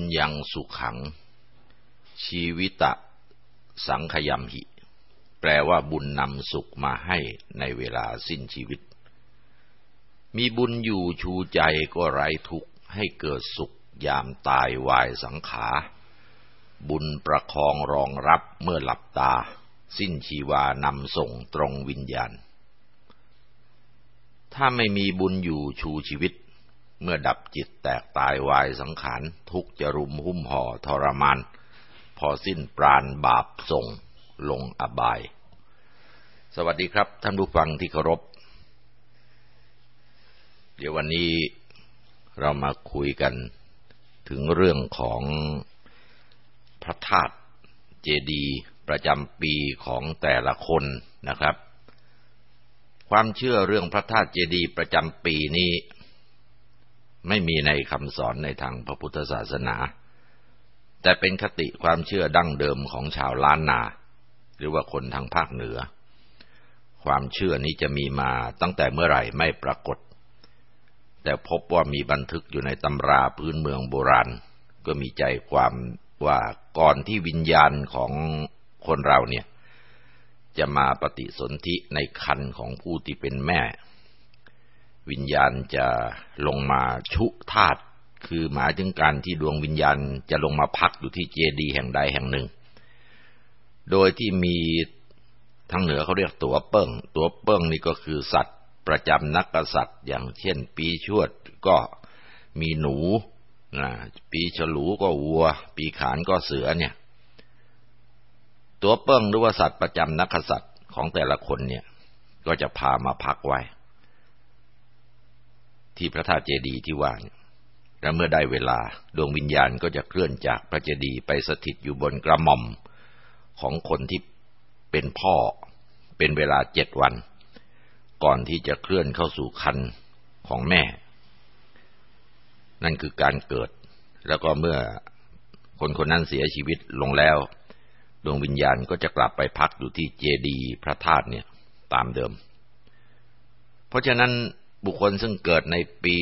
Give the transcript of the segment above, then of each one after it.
ปุญญังสุขัง ชีวิตะสังขยมหิ แปลว่าบุญนำสุขมาให้ในเวลาสิ้นชีวิต มีบุญอยู่ชูใจก็ไร้ทุกข์ให้เกิดสุขยามตายวายสังขา บุญประคองรองรับเมื่อหลับตา สิ้นชีวานำส่งตรงวิญญาณ ถ้าไม่มีบุญอยู่ชูชีวิต เมื่อดับจิตแตกตายวายสังขารทุกจะรุมหุ้มห่อทรมาน พอสิ้นปราณบาปส่งลงอบาย สวัสดีครับท่านผู้ฟังที่เคารพ เดี๋ยววันนี้เรามาคุยกันถึงเรื่องของพระธาตุเจดีประจำปีของแต่ละคนนะครับ ความเชื่อเรื่องพระธาตุเจดีประจำปีนี้ ไม่มีในคำสอนในทางพระพุทธศาสนา แต่เป็นคติความเชื่อดั้งเดิมของชาวล้านนา หรือว่าคนทางภาคเหนือ ความเชื่อนี้จะมีมาตั้งแต่เมื่อไหร่ไม่ปรากฏ แต่พบว่ามีบันทึกอยู่ในตำราพื้นเมืองโบราณ ก็มีใจความว่าก่อนที่วิญญาณของคนเราเนี่ย จะมาปฏิสนธิในคันของผู้ที่เป็นแม่ วิญญาณจะลงมาชุธาตุคือหมายถึงการที่ดวงวิญญาณจะลงมาพักอยู่ที่เจดีย์แห่งใดแห่งหนึ่ง โดยที่มีทางเหนือเขาเรียกตัวเปิ้ง ตัวเปิ้งนี่ก็คือสัตว์ประจำนักกษัตริย์ อย่างเช่น ปีชวดก็มีหนูนะปีฉลูก็วัว ปีขานก็เสือเนี่ย ตัวเปิ้งหรือว่าสัตว์ประจำนักกษัตริย์ของแต่ละคนเนี่ย ก็จะพามาพักไว้ ที่พระธาตุเจดีย์ที่ว่างและเมื่อได้เวลาดวงวิญญาณก็จะเคลื่อนจากพระเจดีย์ไปสถิตอยู่บนกระหม่อมของคนที่เป็นพ่อเป็นเวลาเจ็ดวัน ก่อนที่จะเคลื่อนเข้าสู่คันของแม่ นั่นคือการเกิด แล้วก็เมื่อคนคนนั้นเสียชีวิตลงแล้ว ดวงวิญญาณก็จะกลับไปพักอยู่ที่เจดีย์พระธาตุเนี่ยตามเดิม เพราะฉะนั้น บุคคลซึ่งเกิดในปี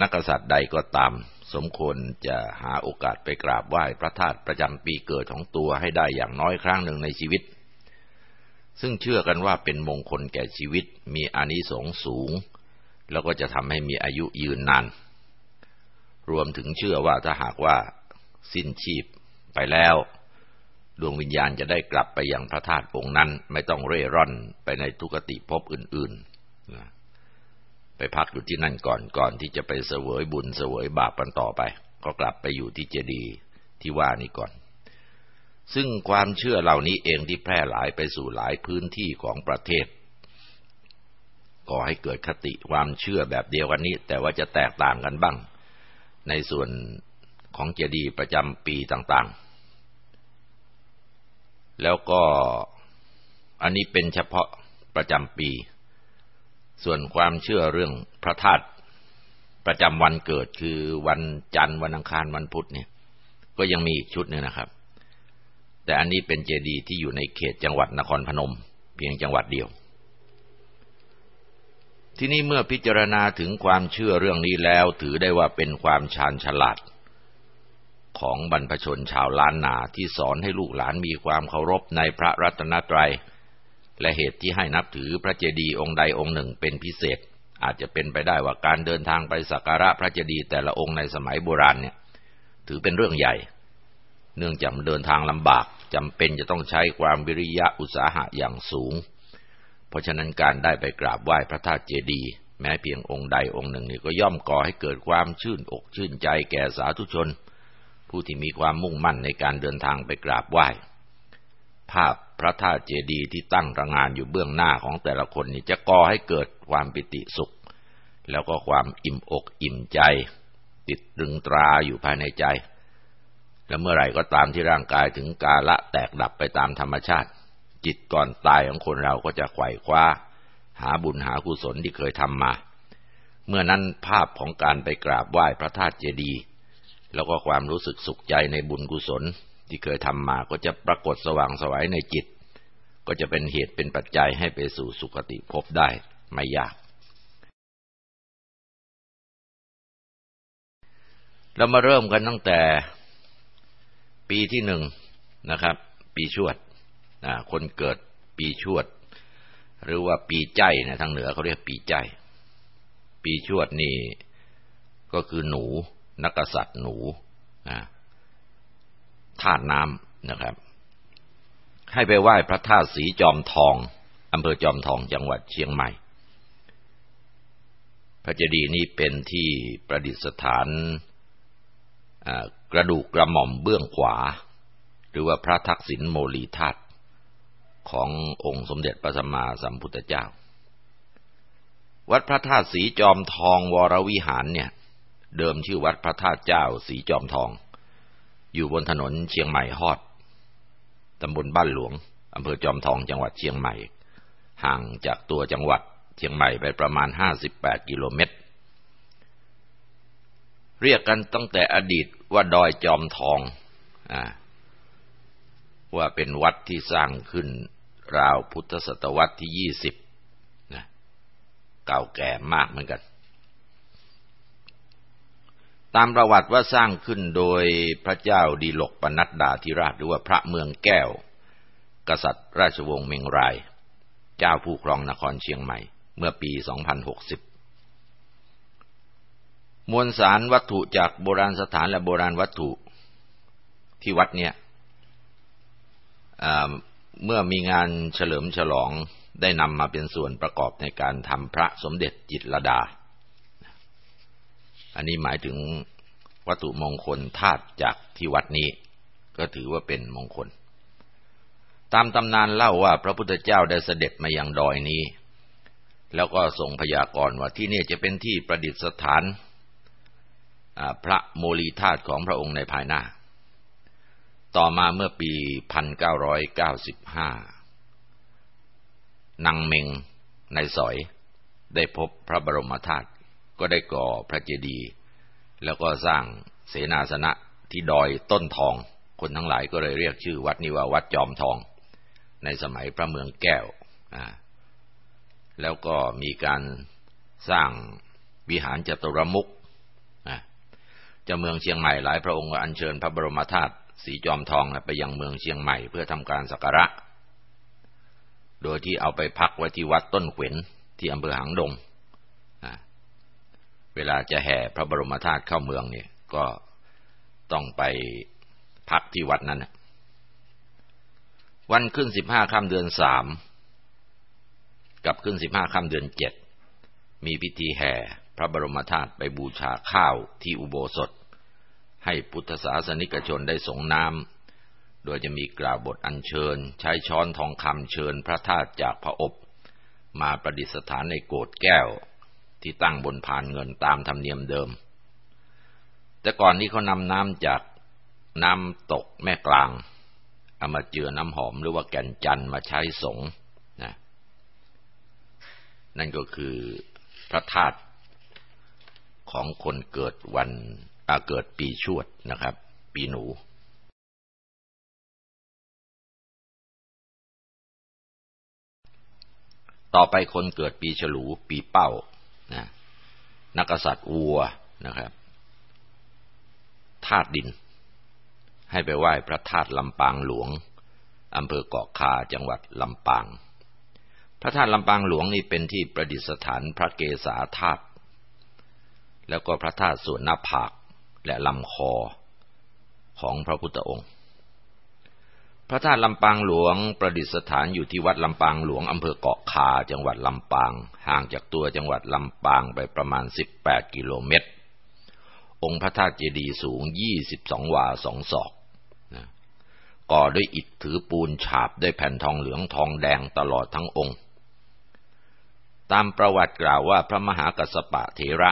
นักษัตริย์ใดก็ตาม สมควรจะหาโอกาสไปกราบไหว้พระธาตุประจำปีเกิดของตัวให้ได้อย่างน้อยครั้งหนึ่งในชีวิต ซึ่งเชื่อกันว่าเป็นมงคลแก่ชีวิต มีอานิสงส์สูง แล้วก็จะทำให้มีอายุยืนนาน รวมถึงเชื่อว่าถ้าหากว่าสิ้นชีพไปแล้ว ดวงวิญญาณจะได้กลับไปยังพระธาตุองค์นั้น ไม่ต้องเร่ร่อนไปในทุกติภพอื่น ๆ ไปพักอยู่ที่นั่นก่อนก่อนที่จะไปเสวยบุญเสวยบาปกันต่อไป ก็กลับไปอยู่ที่เจดีย์ที่ว่านี้ก่อน ซึ่งความเชื่อเหล่านี้เองที่แพร่หลายไปสู่หลายพื้นที่ของประเทศก่อให้เกิดคติความเชื่อแบบเดียวกันนี้ แต่ว่าจะแตกต่างกันบ้าง ในส่วนของเจดีย์ประจำปีต่างๆ แล้วก็อันนี้เป็นเฉพาะประจำปี ส่วนความเชื่อเรื่องพระธาตุประจำวันเกิดคือวันจันทร์วันอังคารวันพุธเนี่ย ก็ยังมีอีกชุดหนึ่งนะครับ แต่อันนี้เป็นเจดีย์ที่อยู่ในเขตจังหวัดนครพนม เพียงจังหวัดเดียว ที่นี้เมื่อพิจารณาถึงความเชื่อเรื่องนี้แล้ว ถือได้ว่าเป็นความชาญฉลาด ของบรรพชนชาวล้านนาที่สอนให้ลูกหลานมีความเคารพในพระรัตนตรยัย และเหตุที่ให้นับถือพระเจดีย์องค์ใดองค์หนึ่งเป็นพิเศษ อาจจะเป็นไปได้ว่าการเดินทางไปสักการะพระเจดีย์แต่ละองค์ในสมัยโบราณเนี่ย ถือเป็นเรื่องใหญ่ เนื่องจากเดินทางลำบากจำเป็นจะต้องใช้ความวิริยะอุตสาหะอย่างสูง เพราะฉะนั้นการได้ไปกราบไหว้พระธาตุเจดีย์แม้เพียงองค์ใดองค์หนึ่งนี่ก็ย่อมก่อให้เกิดความชื่นอกชื่นใจแก่สาธุชน ผู้ที่มีความมุ่งมั่นในการเดินทางไปกราบไหว้ ภาพพระธาตุเจดีย์ที่ตั้งระงานอยู่เบื้องหน้าของแต่ละคนนี่จะก่อให้เกิดความปิติสุข แล้วก็ความอิ่มอกอิ่มใจ ติดรึงตราอยู่ภายในใจ และเมื่อไหร่ก็ตามที่ร่างกายถึงกาละแตกดับไปตามธรรมชาติ จิตก่อนตายของคนเราก็จะไขว่คว้า หาบุญหากุศลที่เคยทำมา เมื่อนั้นภาพของการไปกราบไหว้พระธาตุเจดีย์แล้วก็ความรู้สึกสุขใจในบุญกุศล ที่เคยทำมาก็จะปรากฏสว่างสวัยในจิต ก็จะเป็นเหตุเป็นปัจจัยให้ไปสู่สุคติภพได้ไม่ยาก เรามาเริ่มกันตั้งแต่ปีที่หนึ่งนะครับ ปีชวดคนเกิดปีชวด หรือว่าปีใจนะทางเหนือเขาเรียกปีใจ ปีชวดนี่ก็คือหนู นักษัตริย์หนู ธาตุน้ำนะครับ ให้ไปไหว้พระธาตุสีจอมทองอำเภอจอมทองจังหวัดเชียงใหม่ พระเจดีย์นี้เป็นที่ประดิษฐานกระดูกกระหม่อมเบื้องขวา หรือว่าพระทักษิณโมลีธาตุขององค์สมเด็จพระสัมมาสัมพุทธเจ้า วัดพระธาตุสีจอมทองวรวิหารเนี่ย เดิมชื่อวัดพระธาตุเจ้าสีจอมทอง อยู่บนถนนเชียงใหม่ฮอดตำบลบ้านหลวงอำเภอจอมทองจังหวัดเชียงใหม่ ห่างจากตัวจังหวัดเชียงใหม่ไปประมาณ 58 กิโลเมตร เรียกกันตั้งแต่อดีตว่าดอยจอมทองอว่าเป็นวัดที่สร้างขึ้นราวพุทธศตวรรษที่ยี่สิบนะเก่าแก่มากเหมือนกัน ตามประวัติว่าสร้างขึ้นโดยพระเจ้าดีลกปนัดดาธิราชหรือว่าพระเมืองแก้ว กษัตริย์ราชวงศ์เมงราย เจ้าผู้ครองนครเชียงใหม่ เมื่อปี 2060 มวลสารวัตถุจากโบราณสถานและโบราณวัตถุที่วัดเนี่ยเมื่อมีงานเฉลิมฉลองได้นำมาเป็นส่วนประกอบในการทำพระสมเด็จจิตรดา อันนี้หมายถึงวัตถุมงคลธาตุจากที่วัดนี้ ก็ถือว่าเป็นมงคล ตามตำนานเล่าว่าพระพุทธเจ้าได้เสด็จมายังดอยนี้ แล้วก็ส่งพยากรณ์ว่าที่นี่จะเป็นที่ประดิษฐานพระโมลีธาตุของพระองค์ในภายหน้า ต่อมาเมื่อปี 1995 นางเมงในสอยได้พบพระบรมธาตุ ก็ได้ก่อพระเจดีย์แล้วก็สร้างเสนาสนะที่ดอยต้นทอง คนทั้งหลายก็เลยเรียกชื่อวัดนี้ว่าวัดจอมทอง ในสมัยพระเมืองแก้ว แล้วก็มีการสร้างวิหารจตุรมุกจ้าเมืองเชียงใหม่หลายพระองค์ก็อัญเชิญพระบรมธาตุสีจอมทองไปยังเมืองเชียงใหม่เพื่อทำการสักการะ โดยที่เอาไปพักไว้ที่วัดต้นเขวนที่อำเภอหางดง เวลาจะแห่พระบรมธาตุเข้าเมืองเนี่ยก็ต้องไปพักที่วัดนั้นวันขึ้นสิบห้าค่ำเดือนสามกับขึ้นสิบห้าค่ำเดือนเจ็ดมีพิธีแห่พระบรมธาตุไปบูชาข้าวที่อุโบสถ ให้พุทธศาสนิกชนได้สงน้ำโดยจะมีกล่าวบทอัญเชิญ ใช้ช้อนทองคำเชิญพระธาตุจากพระอบ มาประดิษฐานในโกดแก้ว ที่ตั้งบนพานเงินตามธรรมเนียมเดิม แต่ก่อนนี้เขานำน้ำจากน้ำตกแม่กลางเอามาเจือน้ำหอมหรือว่าแก่นจันมาใช้สงนะนั่นก็คือพระธาตุของคนเกิดวันอาเกิดปีชวดนะครับ ปีหนูต่อไปคนเกิดปีฉลู ปีเป้า นะนักษัตริย์วัวนะครับธาตุดิน ให้ไปไหว้พระธาตุลำปางหลวงอำเภอเกาะคาจังหวัดลำปาง พระธาตุลำปางหลวงนี่เป็นที่ประดิษฐานพระเกศาธาตุแล้วก็พระธาตุส่วนหน้าผากและลำคอของพระพุทธองค์ พระธาตุลำปางหลวงประดิษฐานอยู่ที่วัดลำปางหลวงอำเภอเกาะคาจังหวัดลำปาง ห่างจากตัวจังหวัดลำปางไปประมาณ 18 กิโลเมตร องค์พระธาตุเจดีย์สูง 22 วาสองศอกก่อด้วยอิฐถือปูนฉาบด้วยแผ่นทองเหลืองทองแดงตลอดทั้งองค์ ตามประวัติกล่าวว่าพระมหากัสปะเถระ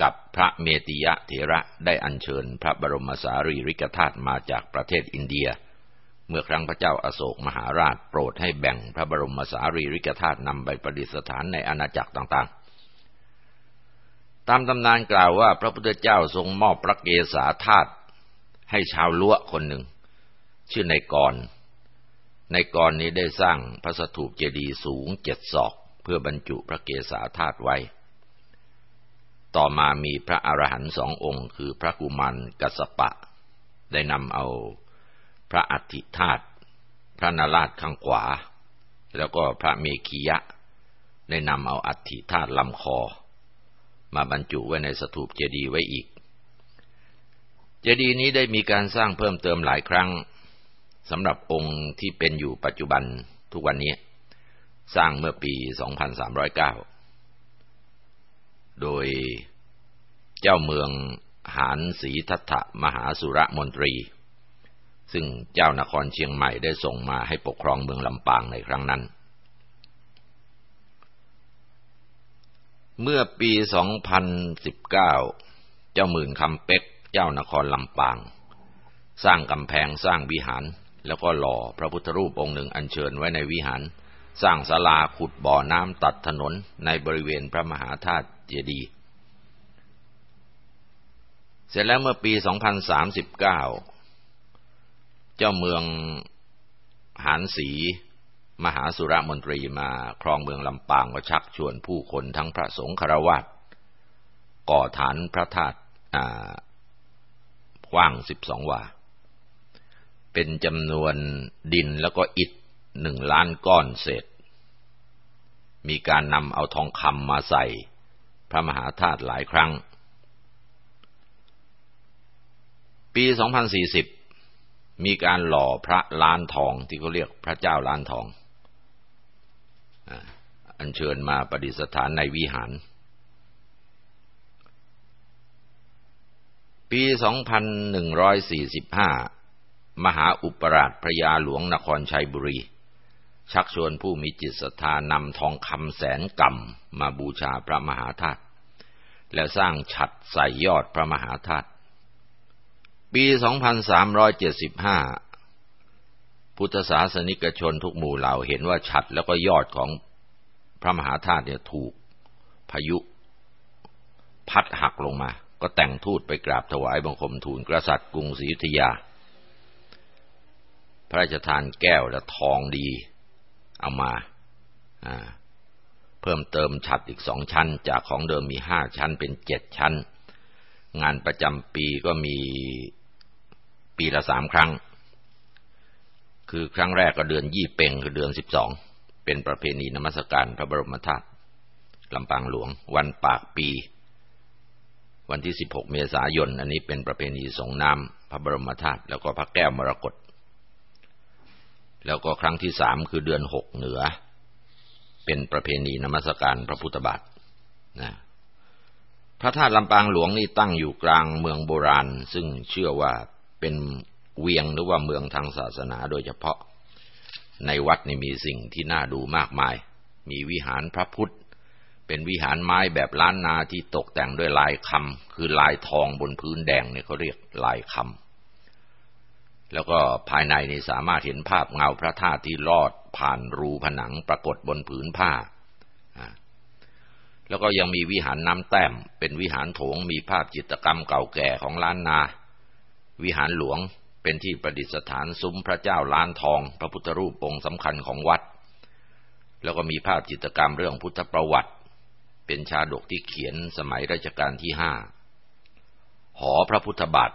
กับพระเมติยะเถระได้อัญเชิญพระบรมสารีริกธาตุมาจากประเทศอินเดีย เมื่อครั้งพระเจ้าอาโศกมหาราชโปรดให้แบ่งพระบรมสารีริกธาตุนำไปประดิษฐานในอาณาจักรต่างๆ ตามตำนานกล่าวว่าพระพุทธเจ้าทรงมอบพระเกศาธาตุให้ชาวล้วคนหนึ่ง ชื่อในกรในกรนี้ได้สร้างพระสถูปเจดีย์สูงเจ็ดศอก เพื่อบรรจุพระเกศาธาตุไว้ ต่อมามีพระอรหันต์สององค์ คือพระกุมารกัสปะ ได้นำเอาพระอัฐิธาตุพระนาราชข้างขวา แล้วก็พระเมขียะ ได้นำเอาอัฐิธาตุลำคอ มาบรรจุไว้ในสถูปเจดีย์ไว้อีก เจดีย์นี้ได้มีการสร้างเพิ่มเติมหลายครั้งสำหรับองค์ที่เป็นอยู่ปัจจุบันทุกวันนี้ สร้างเมื่อปี 2309 โดยเจ้าเมืองหานศรีทัตถมหาสุรมนตรี ซึ่งเจ้านครเชียงใหม่ได้ส่งมาให้ปกครองเมืองลำปางในครั้งนั้น เมื่อปี 2019 เจ้าหมื่นคำเป็กเจ้านครลำปาง สร้างกำแพงสร้างวิหาร แล้วก็หล่อพระพุทธรูปองค์หนึ่งอัญเชิญไว้ในวิหาร สร้างศาลาขุดบ่อน้ำตัดถนนในบริเวณพระมหาธาตุ จดีย์เสร็จแล้วเมื่อปี 2039 เจ้าเมืองหานศรีมหาสุรมนตรีมาครองเมืองลำปางก็ชักชวนผู้คนทั้งพระสงฆ์คารวะก่อฐานพระธาตุกว้าง 12 วา เป็นจำนวนดินแล้วก็อิฐหนึ่งล้านก้อนเศษ มีการนำเอาทองคำมาใส่ พระมหาธาตุหลายครั้ง ปี 2040 มีการหล่อพระล้านทองที่เขาเรียกพระเจ้าล้านทอง อัญเชิญมาประดิษฐานในวิหาร ปี 2145 มหาอุปราชพระยาหลวงนครชัยบุรี ชักชวนผู้มีจิตศรัทธานำทองคำแสนกำมาบูชาพระมหาธาตุและสร้างฉัดใส่ยอดพระมหาธาตุปี 2375 พุทธศาสนิกชนทุกหมู่เหล่าเห็นว่าฉัดแล้วก็ยอดของพระมหาธาตุเนี่ยถูกพายุ พัดหักลงมา ก็แต่งทูตไปกราบถวายบังคมทูลกษัตริย์กรุงศรีอยุธยา พระราชทานแก้วและทองดี เอามาเพิ่มเติมฉัดอีกสองชั้น จากของเดิมมีห้าชั้นเป็นเจ็ดชั้น งานประจำปีก็มีปีละสามครั้ง คือครั้งแรกก็เดือนยี่เป่งคือเดือนสิบสองเป็นประเพณีนมัสการพระบรมธาตุลำปางหลวง วันปากปี วันที่สิบหกเมษายน อันนี้เป็นประเพณีสงน้ำพระบรมธาตุแล้วก็พระแก้วมรกต แล้วก็ครั้งที่สามคือเดือนหกเหนือ เป็นประเพณีนมัสการพระพุทธบาทนะพระธาตุลำปางหลวงนี่ตั้งอยู่กลางเมืองโบราณ ซึ่งเชื่อว่าเป็นเวียงหรือว่าเมืองทางศาสนาโดยเฉพาะ ในวัดนี่มีสิ่งที่น่าดูมากมาย มีวิหารพระพุทธ เป็นวิหารไม้แบบล้านนาที่ตกแต่งด้วยลายคำคือลายทองบนพื้นแดงเนี่ยเขาเรียกลายคำ แล้วก็ภายในนี่สามารถเห็นภาพเงาพระธาตุที่ลอดผ่านรูผนังปรากฏบนผืนผ้า แล้วก็ยังมีวิหารน้ำแต้ม เป็นวิหารโถงมีภาพจิตรกรรมเก่าแก่ของล้านนา วิหารหลวงเป็นที่ประดิษฐานซุ้มพระเจ้าล้านทอง พระพุทธรูปองค์สำคัญของวัด แล้วก็มีภาพจิตรกรรมเรื่องพุทธประวัติ เป็นชาดกที่เขียนสมัยรัชกาลที่ห้าหอพระพุทธบาท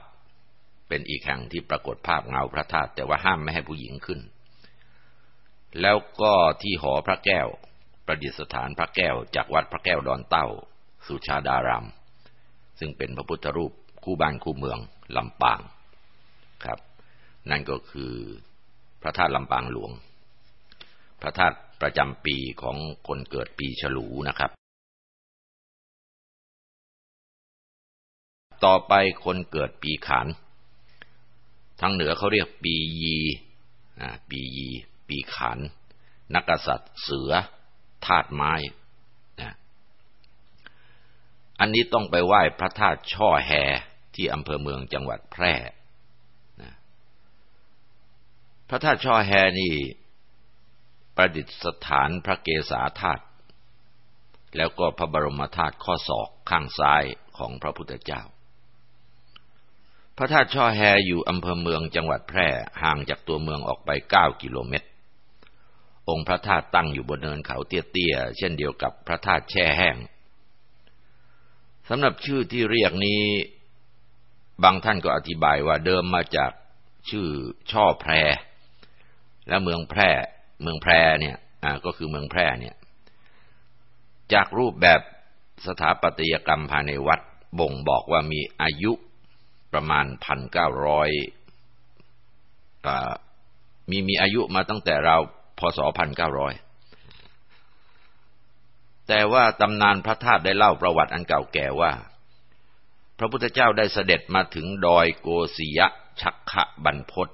เป็นอีกแห่งที่ปรากฏภาพเงาพระธาตุแต่ว่าห้ามไม่ให้ผู้หญิงขึ้น แล้วก็ที่หอพระแก้ว ประดิษฐานพระแก้วจากวัดพระแก้วดอนเต้า สุชาดารามซึ่งเป็นพระพุทธรูปคู่บ้านคู่เมืองลำปางครับ นั่นก็คือพระธาตุลำปางหลวง พระธาตุประจำปีของคนเกิดปีฉลูนะครับ ต่อไปคนเกิดปีขาน ทางเหนือเขาเรียกปียีปียี ปีขัน นักษัตริย์ เสือธาตุไม้นะอันนี้ต้องไปไหว้พระธาตุช่อแฮที่อำเภอเมืองจังหวัดแพร่นะพระธาตุช่อแฮนี่ประดิษฐานพระเกศาธาตุแล้วก็พระบรมธาตุข้อศอกข้างซ้ายของพระพุทธเจ้า พระธาตุช่อแฮอยู่อำเภอเมืองจังหวัดแพร่ห่างจากตัวเมืองออกไปเก้ากิโลเมตร องค์พระธาตุตั้งอยู่บนเนินเขาเตี้ยๆ เช่นเดียวกับพระธาตุแช่แห้งสำหรับชื่อที่เรียกนี้ บางท่านก็อธิบายว่าเดิมมาจากชื่อช่อแพร และเมืองแพร่ เมืองแพร่เนี่ยก็คือเมืองแพร่เนี่ย จากรูปแบบสถาปัตยกรรมภายในวัดบ่งบอกว่ามีอายุ ประมาณพันเก้าร้อยมีมีอายุมาตั้งแต่เราพศพันเก้าร้อยแต่ว่าตำนานพระธาตุได้เล่าประวัติอันเก่าแก่ว่า พระพุทธเจ้าได้เสด็จมาถึงดอยโกศิยะชักขะบรรพศ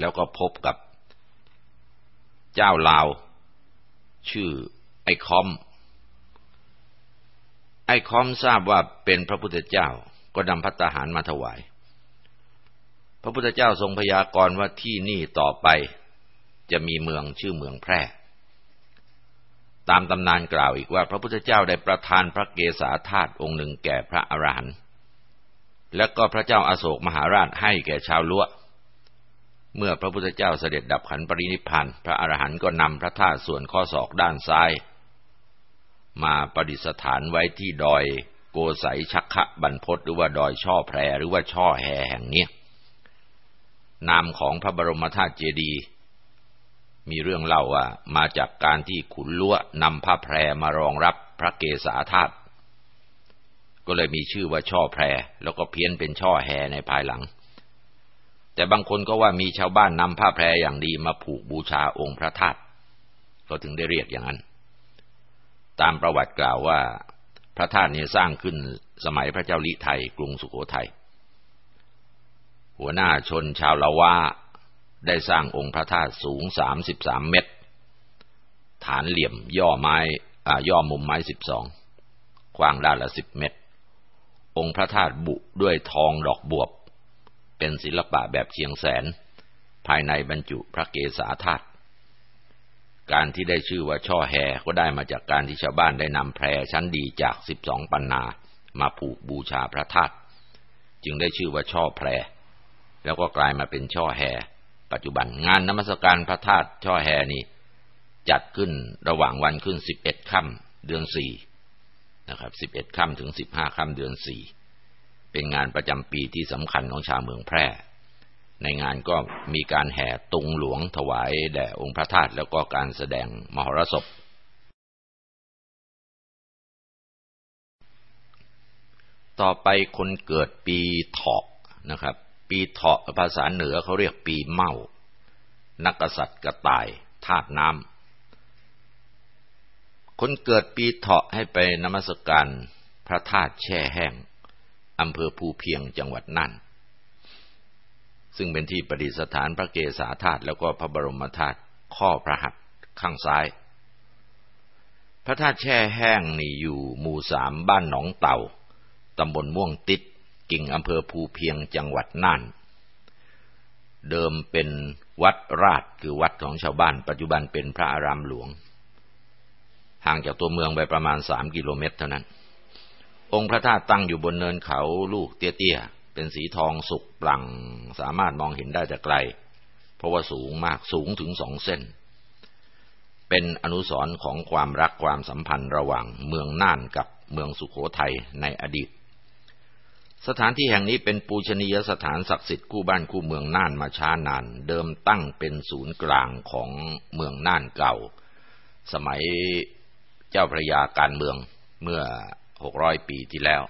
แล้วก็พบกับเจ้าลาว ชื่อไอคอม ไอ้คอมทราบว่าเป็นพระพุทธเจ้าก็นำพัตหารมาถวาย พระพุทธเจ้าทรงพยากรณ์ว่าที่นี่ต่อไปจะมีเมืองชื่อเมืองแพร่ ตามตำนานกล่าวอีกว่า พระพุทธเจ้าได้ประทานพระเกศาธาตุองค์หนึ่งแก่พระอรหันต์และก็พระเจ้าอาโศกมหาราชให้แก่ชาวล้วเมื่อพระพุทธเจ้าเสด็จดับขันปรินิพานพระอรหันต์ก็นำพระธาตุส่วนข้อศอกด้านซ้าย มาประดิษฐานไว้ที่ดอยโกไสชักขะบรรพศหรือว่าดอยช่อแพรหรือว่าช่อแหแห่งนี้นามของพระบรมธาตุเจดีย์มีเรื่องเล่าว่ามาจากการที่ขุนล้ววนำผ้าแพรมารองรับพระเกศาธาตุก็เลยมีชื่อว่าช่อแพร แล้วก็เพี้ยนเป็นช่อแฮในภายหลัง แต่บางคนก็ว่ามีชาวบ้านนำผ้าแพรอย่างดีมาผูกบูชาองค์พระธาตุก็ถึงได้เรียกอย่างนั้น ตามประวัติกล่าวว่า พระธาตุนี้สร้างขึ้นสมัยพระเจ้าลิไทยกรุงสุโขทัยหัวหน้าชนชาวละวาได้สร้างองค์พระธาตุสูงสามสิบสามเมตร ฐานเหลี่ยมย่อไม้ย่อมุมไม้สิบสองกว้างด้านละสิบเมตร องค์พระธาตุบุด้วยทองดอกบวบ เป็นศิลปะแบบเชียงแสน ภายในบรรจุพระเกศาธาตุ การที่ได้ชื่อว่าช่อแฮก็ได้มาจากการที่ชาวบ้านได้นำแพรชั้นดีจากสิบสองปันนา มาผูกบูชาพระธาตุจึงได้ชื่อว่าช่อแพร แล้วก็กลายมาเป็นช่อแฮปัจจุบันงานนมัสการพระธาตุช่อแฮนี้ จัดขึ้นระหว่างวันขึ้นสิบเอ็ดค่ำเดือนสี่นะครับสิบเอ็ดค่ำถึงสิบห้าค่ำเดือนสี่เป็นงานประจำปีที่สำคัญของชาวเมืองแพร่ ในงานก็มีการแห่ตุงหลวงถวายแด่องค์พระธาตุแล้วก็การแสดงมหรสพ ต่อไปคนเกิดปีเถอกนะครับ ปีเถาะภาษาเหนือเขาเรียกปีเมานักกษัตริย์กระต่ายธาตุน้ำ คนเกิดปีเถาะให้ไปนมัสการพระธาตุแช่แห้งอำเภอภูเพียงจังหวัดน่าน ซึ่งเป็นที่ประดิษฐานพระเกศาธาตุแล้วก็พระบรมธาตุข้อพระหัตถ์ข้างซ้าย พระธาตุแช่แห้งนี่อยู่หมู่สามบ้านหนองเต่าตำบลม่วงติดกิ่งอำเภอภูเพียงจังหวัดน่าน เดิมเป็นวัดราชคือวัดของชาวบ้าน ปัจจุบันเป็นพระอารามหลวง ห่างจากตัวเมืองไปประมาณสามกิโลเมตรเท่านั้น องค์พระธาตุตั้งอยู่บนเนินเขาลูกเตี้ยๆ เป็นสีทองสุกปลั่งสามารถมองเห็นได้แต่ไกล เพราะว่าสูงมากสูงถึงสองเส้น เป็นอนุสรณ์ของความรักความสัมพันธ์ระหว่างเมืองน่านกับเมืองสุขโขทัยในอดีต สถานที่แห่งนี้เป็นปูชนียสถานศักดิ์สิทธิ์คู่บ้านคู่เมืองน่านมาช้านาน เดิมตั้งเป็นศูนย์กลางของเมืองน่านเก่า สมัยเจ้าพระยาการเมืองเมื่อหกร้อยปีที่แล้ว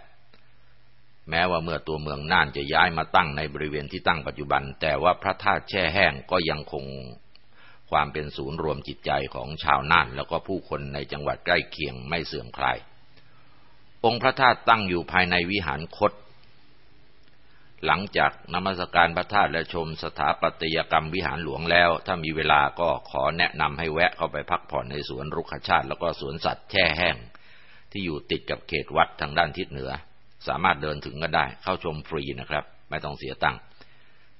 แม้ว่าเมื่อตัวเมืองน่านจะย้ายมาตั้งในบริเวณที่ตั้งปัจจุบัน แต่ว่าพระธาตุแช่แห้งก็ยังคงความเป็นศูนย์รวมจิตใจของชาวน่าน แล้วก็ผู้คนในจังหวัดใกล้เคียงไม่เสื่อมคลาย องค์พระธาตุตั้งอยู่ภายในวิหารคดหลังจากนมัสการพระธาตุและชมสถาปัตยกรรมวิหารหลวงแล้ว ถ้ามีเวลาก็ขอแนะนำให้แวะเข้าไปพักผ่อนในสวนรุกขชาติ แล้วก็สวนสัตว์แช่แห้ง ที่อยู่ติดกับเขตวัดทางด้านทิศเหนือ สามารถเดินถึงก็ได้ เข้าชมฟรีนะครับ ไม่ต้องเสียตังค์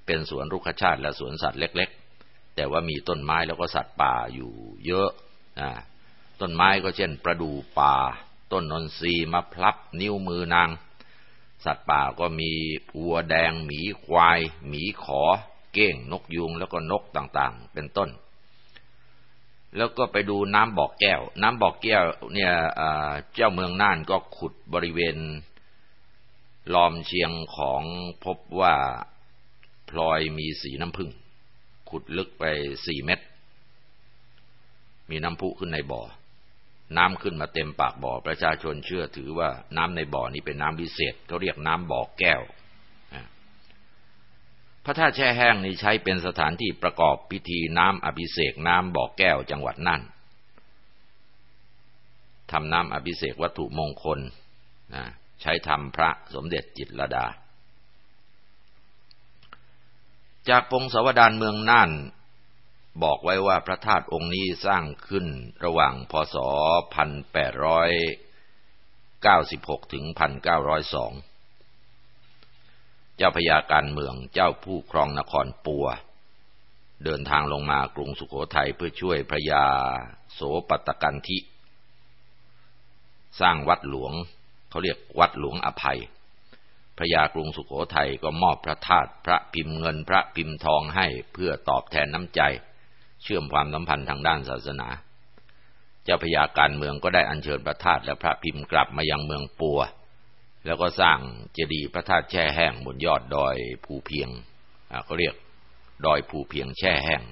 เป็นสวนรุกขชาติและสวนสัตว์เล็ก ๆ แต่ว่ามีต้นไม้แล้วก็สัตว์ป่าอยู่เยอะอ่าต้นไม้ก็เช่น ประดู่ป่า ต้นนนทรีมะพลับ นิ้วมือนาง สัตว์ป่าก็มีวัวแดง หมีควาย หมีขอ เก้ง นกยุง แล้วก็นกต่างๆ เป็นต้น แล้วก็ไปดูน้ำบอกแก้ว น้ำบอกแก้วเนี่ยเจ้าเมืองน่านก็ขุดบริเวณ ลอมเชียงของพบว่าพลอยมีสีน้ำผึ้งขุดลึกไปสี่เมตร มีน้ำพุขึ้นในบ่อ น้ำขึ้นมาเต็มปากบ่อ ประชาชนเชื่อถือว่าน้ำในบ่อนี้เป็นน้ำพิเศษเขาเรียกน้ำบ่อแก้ว พระธาตุแช่แห้งนี้ใช้เป็นสถานที่ประกอบพิธีน้ำอภิเษกน้ำบ่อแก้วจังหวัดน่านทำน้ำอภิเษกวัตถุมงคลนะ ใช้ทำพระสมเด็จจิตรดา จากพงศาวดารเมืองน่านบอกไว้ว่าพระธาตุองค์นี้สร้างขึ้นระหว่างพศ 1896 ถึง 1902 เจ้าพญาการเมืองเจ้าผู้ครองนครปัว เดินทางลงมากรุงสุโขทัยเพื่อช่วยพระยาโสปตกันทิ สร้างวัดหลวง เขาเรียกวัดหลวงอภัย พระยากรุงสุขโขทัยก็มอบพระธาตุพระพิมพ์เงินพระพิมพ์ทองให้เพื่อตอบแทนน้ำใจ เชื่อมความสัมพันธ์ทางด้านศาสนา เจ้าพญาการเมืองก็ได้อัญเชิญพระธาตุและพระพิมพ์กลับมายังเมืองปัว แล้วก็สร้างเจดีย์พระธาตุแช่แห้งบนยอดดอยภูเพียงเขาเรียกดอยภูเพียงแช่แห้ง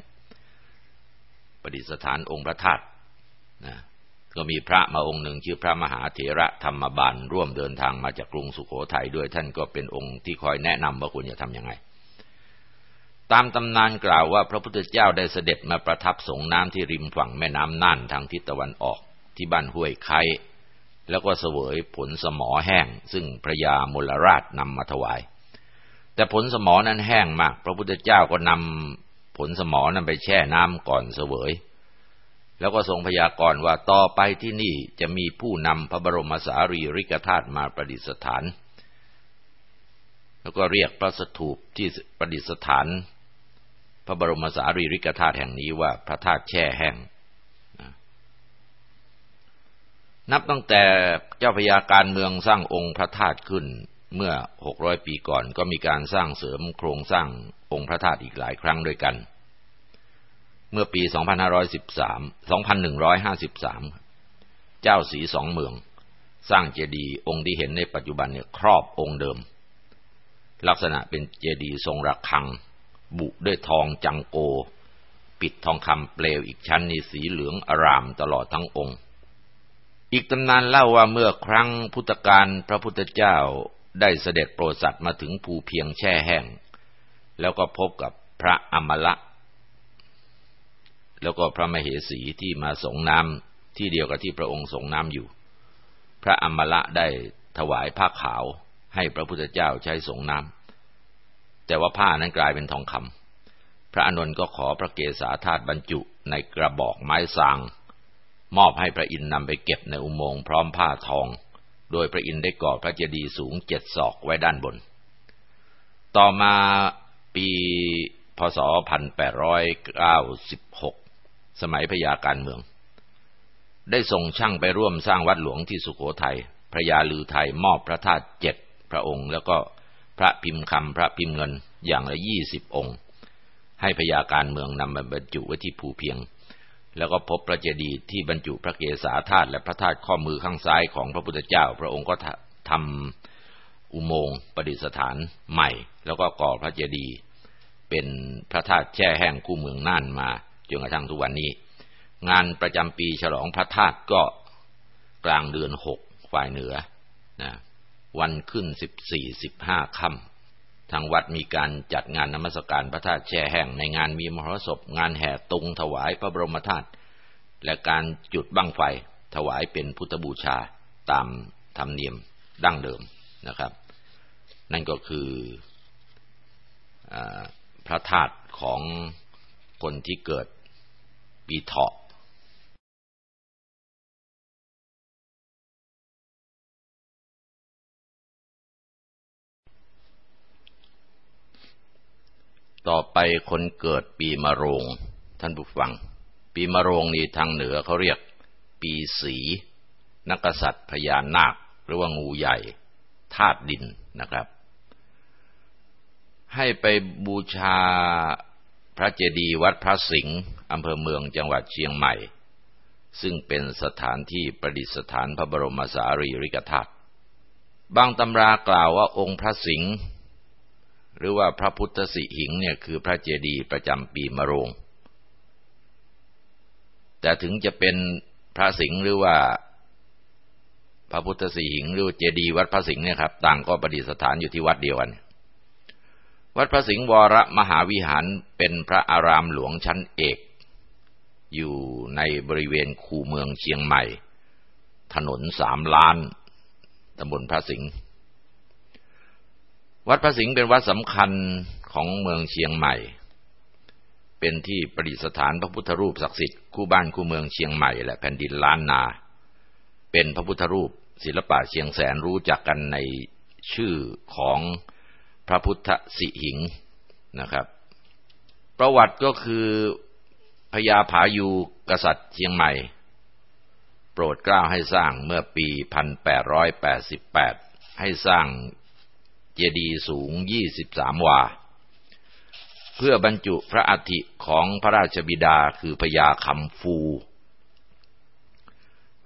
ประดิษฐานองค์พระธาตุนะ ก็มีพระมาองค์หนึ่งชื่อพระมหาเถระธรรมบาลร่วมเดินทางมาจากกรุงสุขโขทัยด้วยท่านก็เป็นองค์ที่คอยแนะนำว่าควรจะทำยังไง ตามตำนานกล่าวว่าพระพุทธเจ้าได้เสด็จมาประทับสงน้ำที่ริมฝั่งแม่น้ำน่านทางทิศตะวันออกที่บ้านห้วยไคแล้วก็เสวยผลสมอแห้ง ซึ่งพระยามลราชนำมาถวาย แต่ผลสมอนั้นแห้งมาก พระพุทธเจ้าก็นำผลสมอนั้นไปแช่น้ำก่อนเสวย แล้วก็ทรงพยากรณ์ว่าต่อไปที่นี่จะมีผู้นำพระบรมสารีริกธาตุมาประดิษฐาน แล้วก็เรียกพระสถูปที่ประดิษฐาน พระบรมสารีริกธาตุแห่งนี้ว่าพระธาตุแช่แห้งนับตั้งแต่เจ้าพญาการเมืองสร้างองค์พระธาตุขึ้นเมื่อหกร้อยปีก่อนก็มีการสร้างเสริมโครงสร้างองค์พระธาตุอีกหลายครั้งด้วยกัน เมื่อปี 2513 2153 เจ้าสีสองเมือง สร้างเจดีย์องค์ที่เห็นในปัจจุบันเนี่ยครอบองค์เดิม ลักษณะเป็นเจดีย์ทรงระฆัง บุด้วยทองจังโก ปิดทองคำเปลวอีกชั้นนีสีเหลืองอารามตลอดทั้งองค์ อีกตำนานเล่าว่าเมื่อครั้งพุทธกาลพระพุทธเจ้าได้เสด็จโปรดสัตว์มาถึงภูเพียงแช่แห้ง แล้วก็พบกับพระอมละ แล้วก็พระมเหสีที่มาสงน้ำที่เดียวกับที่พระองค์สงน้ำอยู่ พระอมละได้ถวายผ้าขาวให้พระพุทธเจ้าใช้สงน้ำแต่ว่าผ้านั้นกลายเป็นทองคำพระอนุนก็ขอพระเกศาธาตุบรรจุในกระบอกไม้สางมอบให้พระอินทร์นำไปเก็บในอุโมงค์พร้อมผ้าทอง โดยพระอินทร์ได้ก่อพระเจดีย์สูงเจ็ดศอกไว้ด้านบน ต่อมาปีพศ 1896 สมัยพญาการเมือง ได้ส่งช่างไปร่วมสร้างวัดหลวงที่สุโขทยัยพระยาลือไทยมอบพระธาตุเจ็ดพระองค์ แล้วก็พระพิมพ์คำพระพิมพ์เงินอย่างละยี่สิบองค์ ให้พญาการเมืองนำมาบรรจุไว้ที่ภูเพียง แล้วก็พบพระเจดีย์ที่บรรจุพระเกศาธาตุและพระธาตุข้อมือข้างซ้ายของพระพุทธเจ้า พระองค์ก็ทำอุโมงค์ประดิษฐานใหม่ แล้วก็ก่อพระเจดีย์เป็นพระธาตุแช่แห้งคู่เมืองน่านมา จนกระทั่งทุกวันนี้ งานประจำปีฉลองพระธาตุก็กลางเดือนหกฝ่ายเหนือนะวันขึ้นสิบสี่สิบห้าค่ำทางวัดมีการจัดงานนมัสการพระธาตุแช่แห้งในงานมีมหรสพ งานแห่ตุงถวายพระบรมธาตุและการจุดบั้งไฟถวายเป็นพุทธบูชาตามธรรมเนียมดั้งเดิมนะครับ นั่นก็คืออพระธาตุของ คนที่เกิดปีเถาะต่อไปคนเกิดปีมะโรง ท่านผู้ฟัง ปีมะโรงนี่ทางเหนือเขาเรียก ปีสี นักษัตริย์พญานาค หรือว่างูใหญ่ธาตุดินนะครับ ให้ไปบูชา พระเจดีย์วัดพระสิงห์อำเภอเมืองจังหวัดเชียงใหม่ ซึ่งเป็นสถานที่ประดิษฐานพระบรมสารีริกธาตุบางตำรากล่าวว่าองค์พระสิงห์หรือว่าพระพุทธสิหิงเนี่ยคือพระเจดีย์ประจำปีมะโรง แต่ถึงจะเป็นพระสิงห์หรือว่าพระพุทธสิหิงหรือเจดีย์วัดพระสิงห์เนี่ยครับต่างก็ประดิษฐานอยู่ที่วัดเดียวกัน วัดพระสิงห์วรมหาวิหารเป็นพระอารามหลวงชั้นเอก อยู่ในบริเวณคูเมืองเชียงใหม่ ถนนสามล้านตำบลพระสิงห์วัดพระสิงห์เป็นวัดสำคัญของเมืองเชียงใหม่ เป็นที่ประดิษฐานพระพุทธรูปศักดิ์สิทธิ์คู่บ้านคู่เมืองเชียงใหม่และแผ่นดินล้านนา เป็นพระพุทธรูปศิลปะเชียงแสนรู้จักกันในชื่อของ พระพุทธสิหิงนะครับ ประวัติก็คือพญาผายูกษัตริย์เชียงใหม่ โปรดเกล้าให้สร้างเมื่อปี 1888 ให้สร้างเจดีย์สูง 23 วา เพื่อบรรจุพระอัฐิของพระราชบิดาคือพญาคำฟู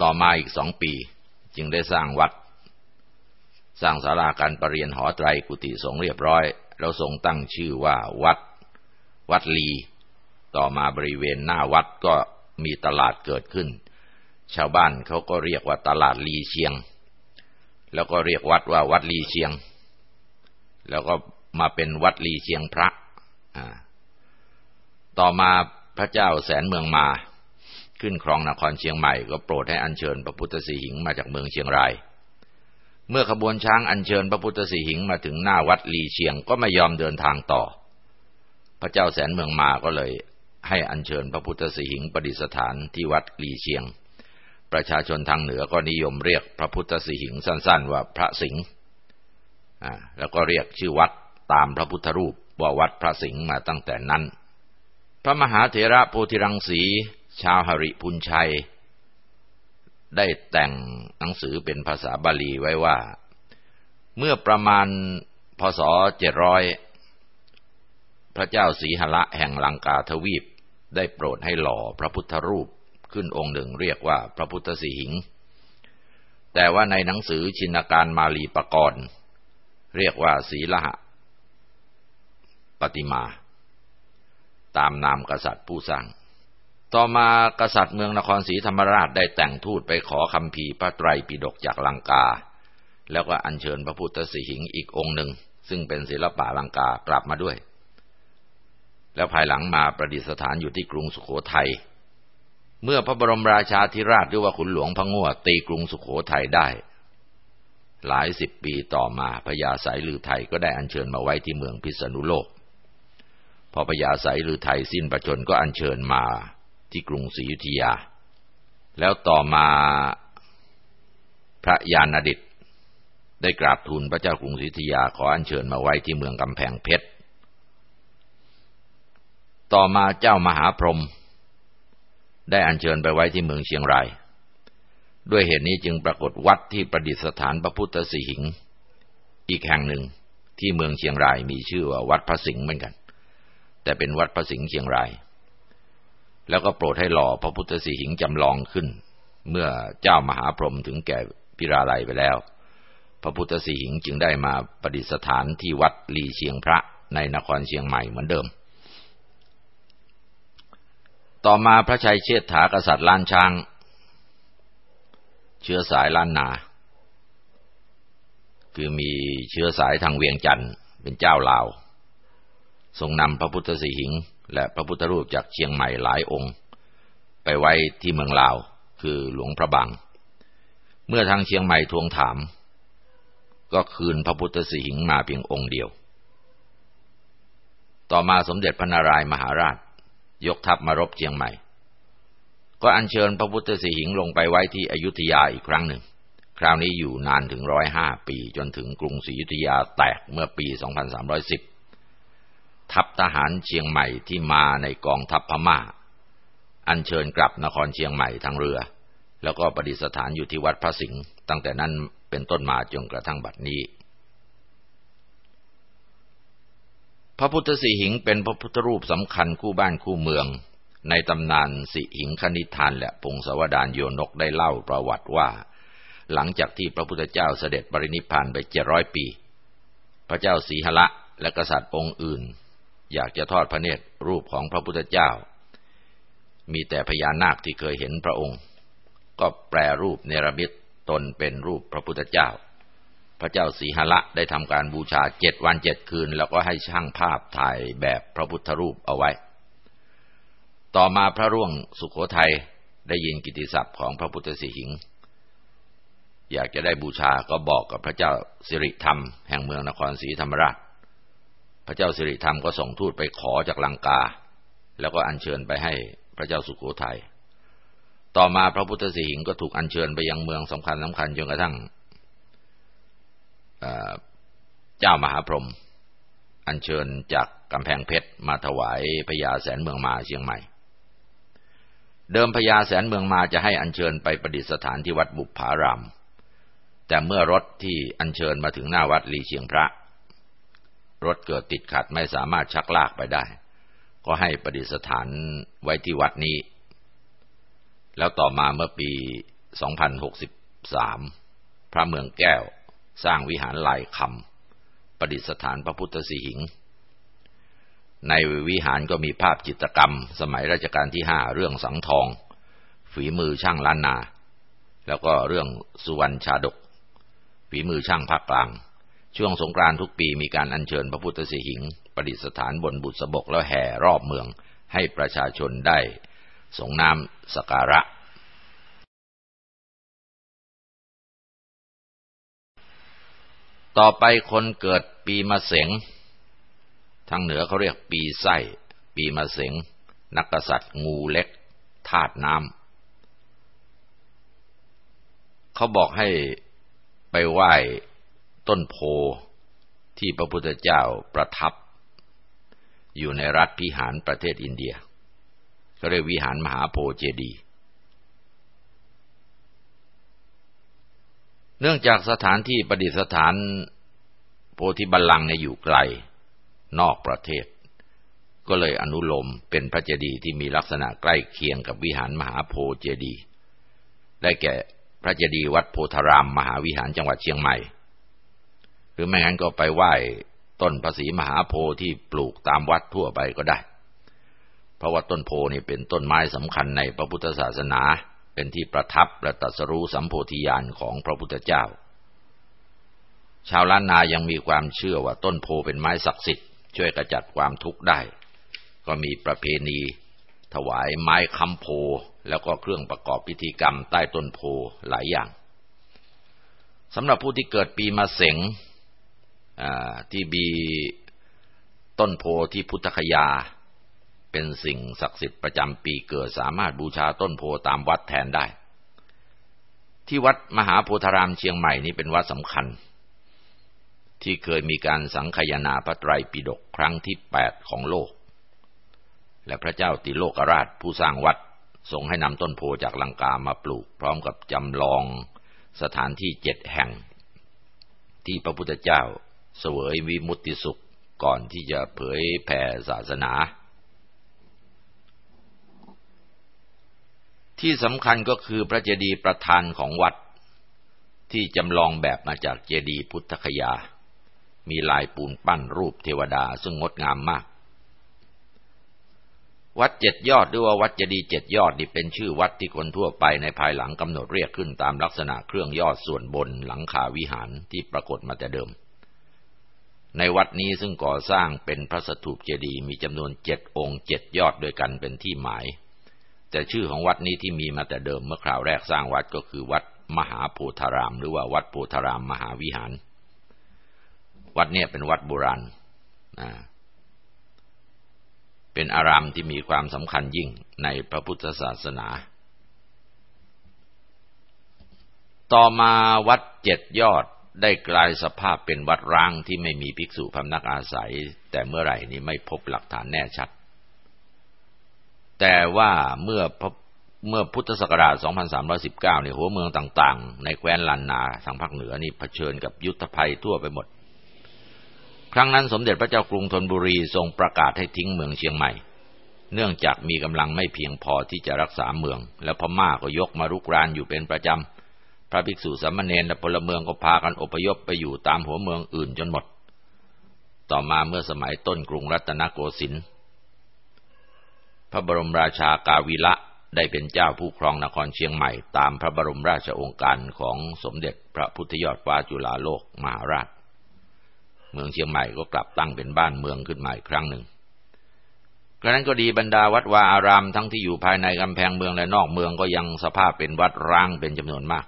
ต่อมาอีกสองปี จึงได้สร้างวัด สร้างศาลาการประเรียนหอไตรกุฏิสงเรียบร้อย แล้วทรงตั้งชื่อว่าวัด วัดลี ต่อมาบริเวณหน้าวัดก็มีตลาดเกิดขึ้น ชาวบ้านเขาก็เรียกว่าตลาดลีเชียง แล้วก็เรียกวัดว่าวัดลีเชียง แล้วก็มาเป็นวัดลีเชียงพระ ต่อมาพระเจ้าแสนเมืองมา ขึ้นครองนครเชียงใหม่ ก็โปรดให้อัญเชิญพระพุทธสีหิงมาจากเมืองเชียงราย เมื่อขบวนช้างอัญเชิญพระพุทธสีหิงมาถึงหน้าวัดลีเชียงก็ไม่ยอมเดินทางต่อ พระเจ้าแสนเมืองมาก็เลยให้อัญเชิญพระพุทธสีหิงประดิษฐานที่วัดลีเชียง ประชาชนทางเหนือก็นิยมเรียกพระพุทธสีหิงสั้นๆ ว่าพระสิงห์แล้วก็เรียกชื่อวัดตามพระพุทธรูปว่าวัดพระสิงห์มาตั้งแต่นั้น พระมหาเถระโพธิรังสี ชาวหริพุนชัย ได้แต่งหนังสือเป็นภาษาบาลีไว้ว่า เมื่อประมาณพศเจ็ดร้อยพระเจ้าสีหละแห่งลังกาทวีปได้โปรดให้หล่อพระพุทธรูปขึ้นองค์หนึ่งเรียกว่าพระพุทธสีหิง แต่ว่าในหนังสือชินการมาลีปกรณ์เรียกว่าศีลหะปฏิมา ตามนามกษัตริย์ผู้สร้าง ต่อมากษัตริย์เมืองนครศรีธรรมราชได้แต่งทูตไปขอคำพีพระไตรปิฎกจากลังกา แล้วก็อัญเชิญพระพุทธสิหิงอีกองค์หนึ่ง ซึ่งเป็นศิลปะลังกากลับมาด้วย แล้วภายหลังมาประดิษฐานอยู่ที่กรุงสุขโขทยัยเมื่อพระบรมราชาธิราชหรือว่าขุนหลวงพระงัวตีกรุงสุขโขทัยได้ หลายสิบปีต่อมาพญาสายลือไทยก็ได้อัญเชิญมาไว้ที่เมืองพิษณุโลก พอพญาสายลือไทยสิ้นประชนก็อัญเชิญมา ที่กรุงศรีอยุธยา แล้วต่อมาพระยาณดิตได้กราบทูลพระเจ้ากรุงศรีอยุธยาขออัญเชิญมาไว้ที่เมืองกำแพงเพชร ต่อมาเจ้ามหาพรหมได้อัญเชิญไปไว้ที่เมืองเชียงราย ด้วยเหตุนี้จึงปรากฏวัดที่ประดิษฐานพระพุทธสิหิง อีกแห่งหนึ่งที่เมืองเชียงรายมีชื่อว่าวัดพระสิงห์เหมือนกัน แต่เป็นวัดพระสิงห์เชียงราย แล้วก็โปรดให้หล่อพระพุทธสิหิงจำลองขึ้น เมื่อเจ้ามหาพรหมถึงแก่พิราลัยไปแล้ว พระพุทธสิหิงจึงได้มาประดิษฐานที่วัดลีเชียงพระในนครเชียงใหม่เหมือนเดิม ต่อมาพระชัยเชษฐากษัตริย์ล้านช้าง เชื้อสายล้านนา คือมีเชื้อสายทางเวียงจันทร์เป็นเจ้าลาว ทรงนำพระพุทธสีหิง และพระพุทธรูปจากเชียงใหม่หลายองค์ ไปไว้ที่เมืองลาว คือหลวงพระบางเมื่อทางเชียงใหม่ทวงถาม ก็คืนพระพุทธสีหิงมาเพียงองค์เดียว ต่อมาสมเด็จพระนารายมหาราช ยกทัพมารบเชียงใหม่ ก็อัญเชิญพระพุทธสีหิงลงไปไว้ที่อยุธยาอีกครั้งหนึ่ง คราวนี้อยู่นานถึงร้อยห้าปีจนถึงกรุงศรีอยุธยาแตกเมื่อปี 2310 ทัพทหารเชียงใหม่ที่มาในกองทัพพมา่า อัญเชิญกลับนครเชียงใหม่ทางเรือ แล้วก็ประดิษฐานอยู่ที่วัดพระสิงห์ตั้งแต่นั้นเป็นต้นมาจนกระทั่งบัดนี้ พระพุทธสีหิงเป็นพระพุทธรูปสำคัญคู่บ้านคู่เมือง ในตำนานสิหิงคณิธานและพงศวดานโยนกได้เล่าประวัติว่า หลังจากที่พระพุทธเจ้าเสด็จปรินิพพานไปเจ็ดร้อยปี พระเจ้าสีหละและกษัตริย์องค์อื่น อยากจะทอดพระเนตรรูปของพระพุทธเจ้า มีแต่พญานาคที่เคยเห็นพระองค์ ก็แปรรูปเนรมิตตนเป็นรูปพระพุทธเจ้า พระเจ้าสีหละได้ทำการบูชาเจ็ดวันเจ็ดคืน แล้วก็ให้ช่างภาพถ่ายแบบพระพุทธรูปเอาไว้ ต่อมาพระร่วงสุขโขทัยได้ยินกิติศัพท์ของพระพุทธสิหิง อยากจะได้บูชาก็บอกกับพระเจ้าสิริธรรมแห่งเมืองนครศรีธรรมราช พระเจ้าสิริธรรมก็ส่งทูตไปขอจากลังกา แล้วก็อัญเชิญไปให้พระเจ้าสุโขทยัย ต่อมาพระพุทธสิหิงก็ถูกอัญเชิญไปยังเมืองสำคัญสำคัญจนกระทั่งเจ้ามหาพรหมอัญเชิญจากกำแพงเพชรมาถวายพญาแสนเมืองมาเชียงใหม่ เดิมพญาแสนเมืองมาจะให้อัญเชิญไปประดิษฐานที่วัดบุพาราม แต่เมื่อรถที่อัญเชิญมาถึงหน้าวัดลีเชียงพระ รถเกิดติดขัดไม่สามารถชักลากไปได้ ก็ให้ประดิษฐานไว้ที่วัดนี้ แล้วต่อมาเมื่อปี 2063 พระเมืองแก้วสร้างวิหารลายคำประดิษฐานพระพุทธสีหิง ในวิหารก็มีภาพจิตรกรรม สมัยรัชกาลที่ห้าเรื่องสังทอง ฝีมือช่างล้านนา แล้วก็เรื่องสุวรรณชาดก ฝีมือช่างภาคกลาง ช่วงสงกรานต์ทุกปีมีการอัญเชิญพระพุทธสิหิง ประดิษฐานบนบุษบกแล้วแห่รอบเมือง ให้ประชาชนได้สงน้ำสการะ ต่อไปคนเกิดปีมะเสงทางเหนือเขาเรียกปีไส้ปีมะเสงนักกษัตริย์งูเล็กธาตุน้ำเขาบอกให้ไปไหว้ ต้นโพที่พระพุทธเจ้าประทับ อยู่ในรัฐพิหารประเทศอินเดียเขาเรียกวิหารมหาโพเจดี เนื่องจากสถานที่ประดิษฐานโพธิบัลลังก์ในอยู่ไกล นอกประเทศ ก็เลยอนุโลมเป็นพระเจดีย์ที่มีลักษณะใกล้เคียงกับวิหารมหาโพเจดี ได้แก่พระเจดีย์วัดโพธารามมหาวิหารจังหวัดเชียงใหม่ รือไม่งั้นก็ไปไหว้ต้นพระศรีมหาโพธิ์ที่ปลูกตามวัดทั่วไปก็ได้ เพราะว่าต้นโพนี่เป็นต้นไม้สำคัญในพระพุทธศาสนา เป็นที่ประทับและตรัสรู้สัมโพธิญาณของพระพุทธเจ้า ชาวล้านนายังมีความเชื่อว่าต้นโพเป็นไม้ศักดิ์สิทธิ์ช่วยกระจัดความทุกข์ได้ ก็มีประเพณี ถวายไม้คำโพ แล้วก็เครื่องประกอบพิธีกรรมใต้ต้นโพหลายอย่างสำหรับผู้ที่เกิดปีมะเสง ที่มีต้นโพที่พุทธคยา เป็นสิ่งศักดิ์สิทธิ์ประจำปีเกิดสามารถบูชาต้นโพตามวัดแทนได้ ที่วัดมหาโพธารามเชียงใหม่นี้เป็นวัดสำคัญ ที่เคยมีการสังคยนาพระไตรปิฎกครั้งที่แปดของโลก และพระเจ้าติโลกราชผู้สร้างวัดทรงให้นำต้นโพจากลังกามาปลูก พร้อมกับจำลองสถานที่เจ็ดแห่ง ที่พระพุทธเจ้า เสวยวิมุตติสุขก่อนที่จะเผยแผ่ศาสนา ที่สำคัญก็คือพระเจดีย์ประธานของวัด ที่จำลองแบบมาจากเจดีย์พุทธคยา มีลายปูนปั้นรูปเทวดาซึ่งงดงามมาก วัดเจ็ดยอดหรือว่าวัดเจดีย์เจ็ดยอดนี่เป็นชื่อวัดที่คนทั่วไปในภายหลังกำหนดเรียกขึ้นตามลักษณะเครื่องยอดส่วนบนหลังคาวิหารที่ปรากฏมาแต่เดิม ในวัดนี้ซึ่งก่อสร้างเป็นพระสถูปเจดีย์มีจำนวนเจ็ดองค์เจ็ดยอดด้วยกันเป็นที่หมาย แต่ชื่อของวัดนี้ที่มีมาแต่เดิมเมื่อคราวแรกสร้างวัดก็คือวัดมหาโพธาราม หรือว่าวัดโพธารามมหาวิหาร วัดเนี่ยเป็นวัดโบราณนะเป็นอารามที่มีความสำคัญยิ่งในพระพุทธศาสนา ต่อมาวัดเจ็ดยอด ได้กลายสภาพเป็นวัดร้างที่ไม่มีภิกษุพำนักอาศัย แต่เมื่อไหร่นี้ไม่พบหลักฐานแน่ชัด แต่ว่าเมื่อเมื่อพุทธศักราช 2319 เนี่ยหัวเมืองต่างๆ ในแคว้นลันนาทางภาคเหนือนี่เผชิญกับยุทธภัยทั่วไปหมด ครั้งนั้นสมเด็จพระเจ้ากรุงธนบุรีทรงประกาศให้ทิ้งเมืองเชียงใหม่ เนื่องจากมีกำลังไม่เพียงพอที่จะรักษาเมือง แล้วพม่าก็ยกมารุกรานอยู่เป็นประจำ พระภิกษุสามเณรและพลเมืองก็พากันอพยพไปอยู่ตามหัวเมืองอื่นจนหมด ต่อมาเมื่อสมัยต้นกรุงรัตนโกสินทร์พระบรมราชากาวิละได้เป็นเจ้าผู้ครองนครเชียงใหม่ตามพระบรมราชองค์การของสมเด็จพระพุทธยอดฟ้าจุฬาโลกมหาราช เมืองเชียงใหม่ก็กลับตั้งเป็นบ้านเมืองขึ้นใหม่ครั้งหนึ่งกระนั้นก็ดีบรรดาวัดวาอารามทั้งที่อยู่ภายในกำแพงเมืองและนอกเมืองก็ยังสภาพเป็นวัดร้างเป็นจำนวนมาก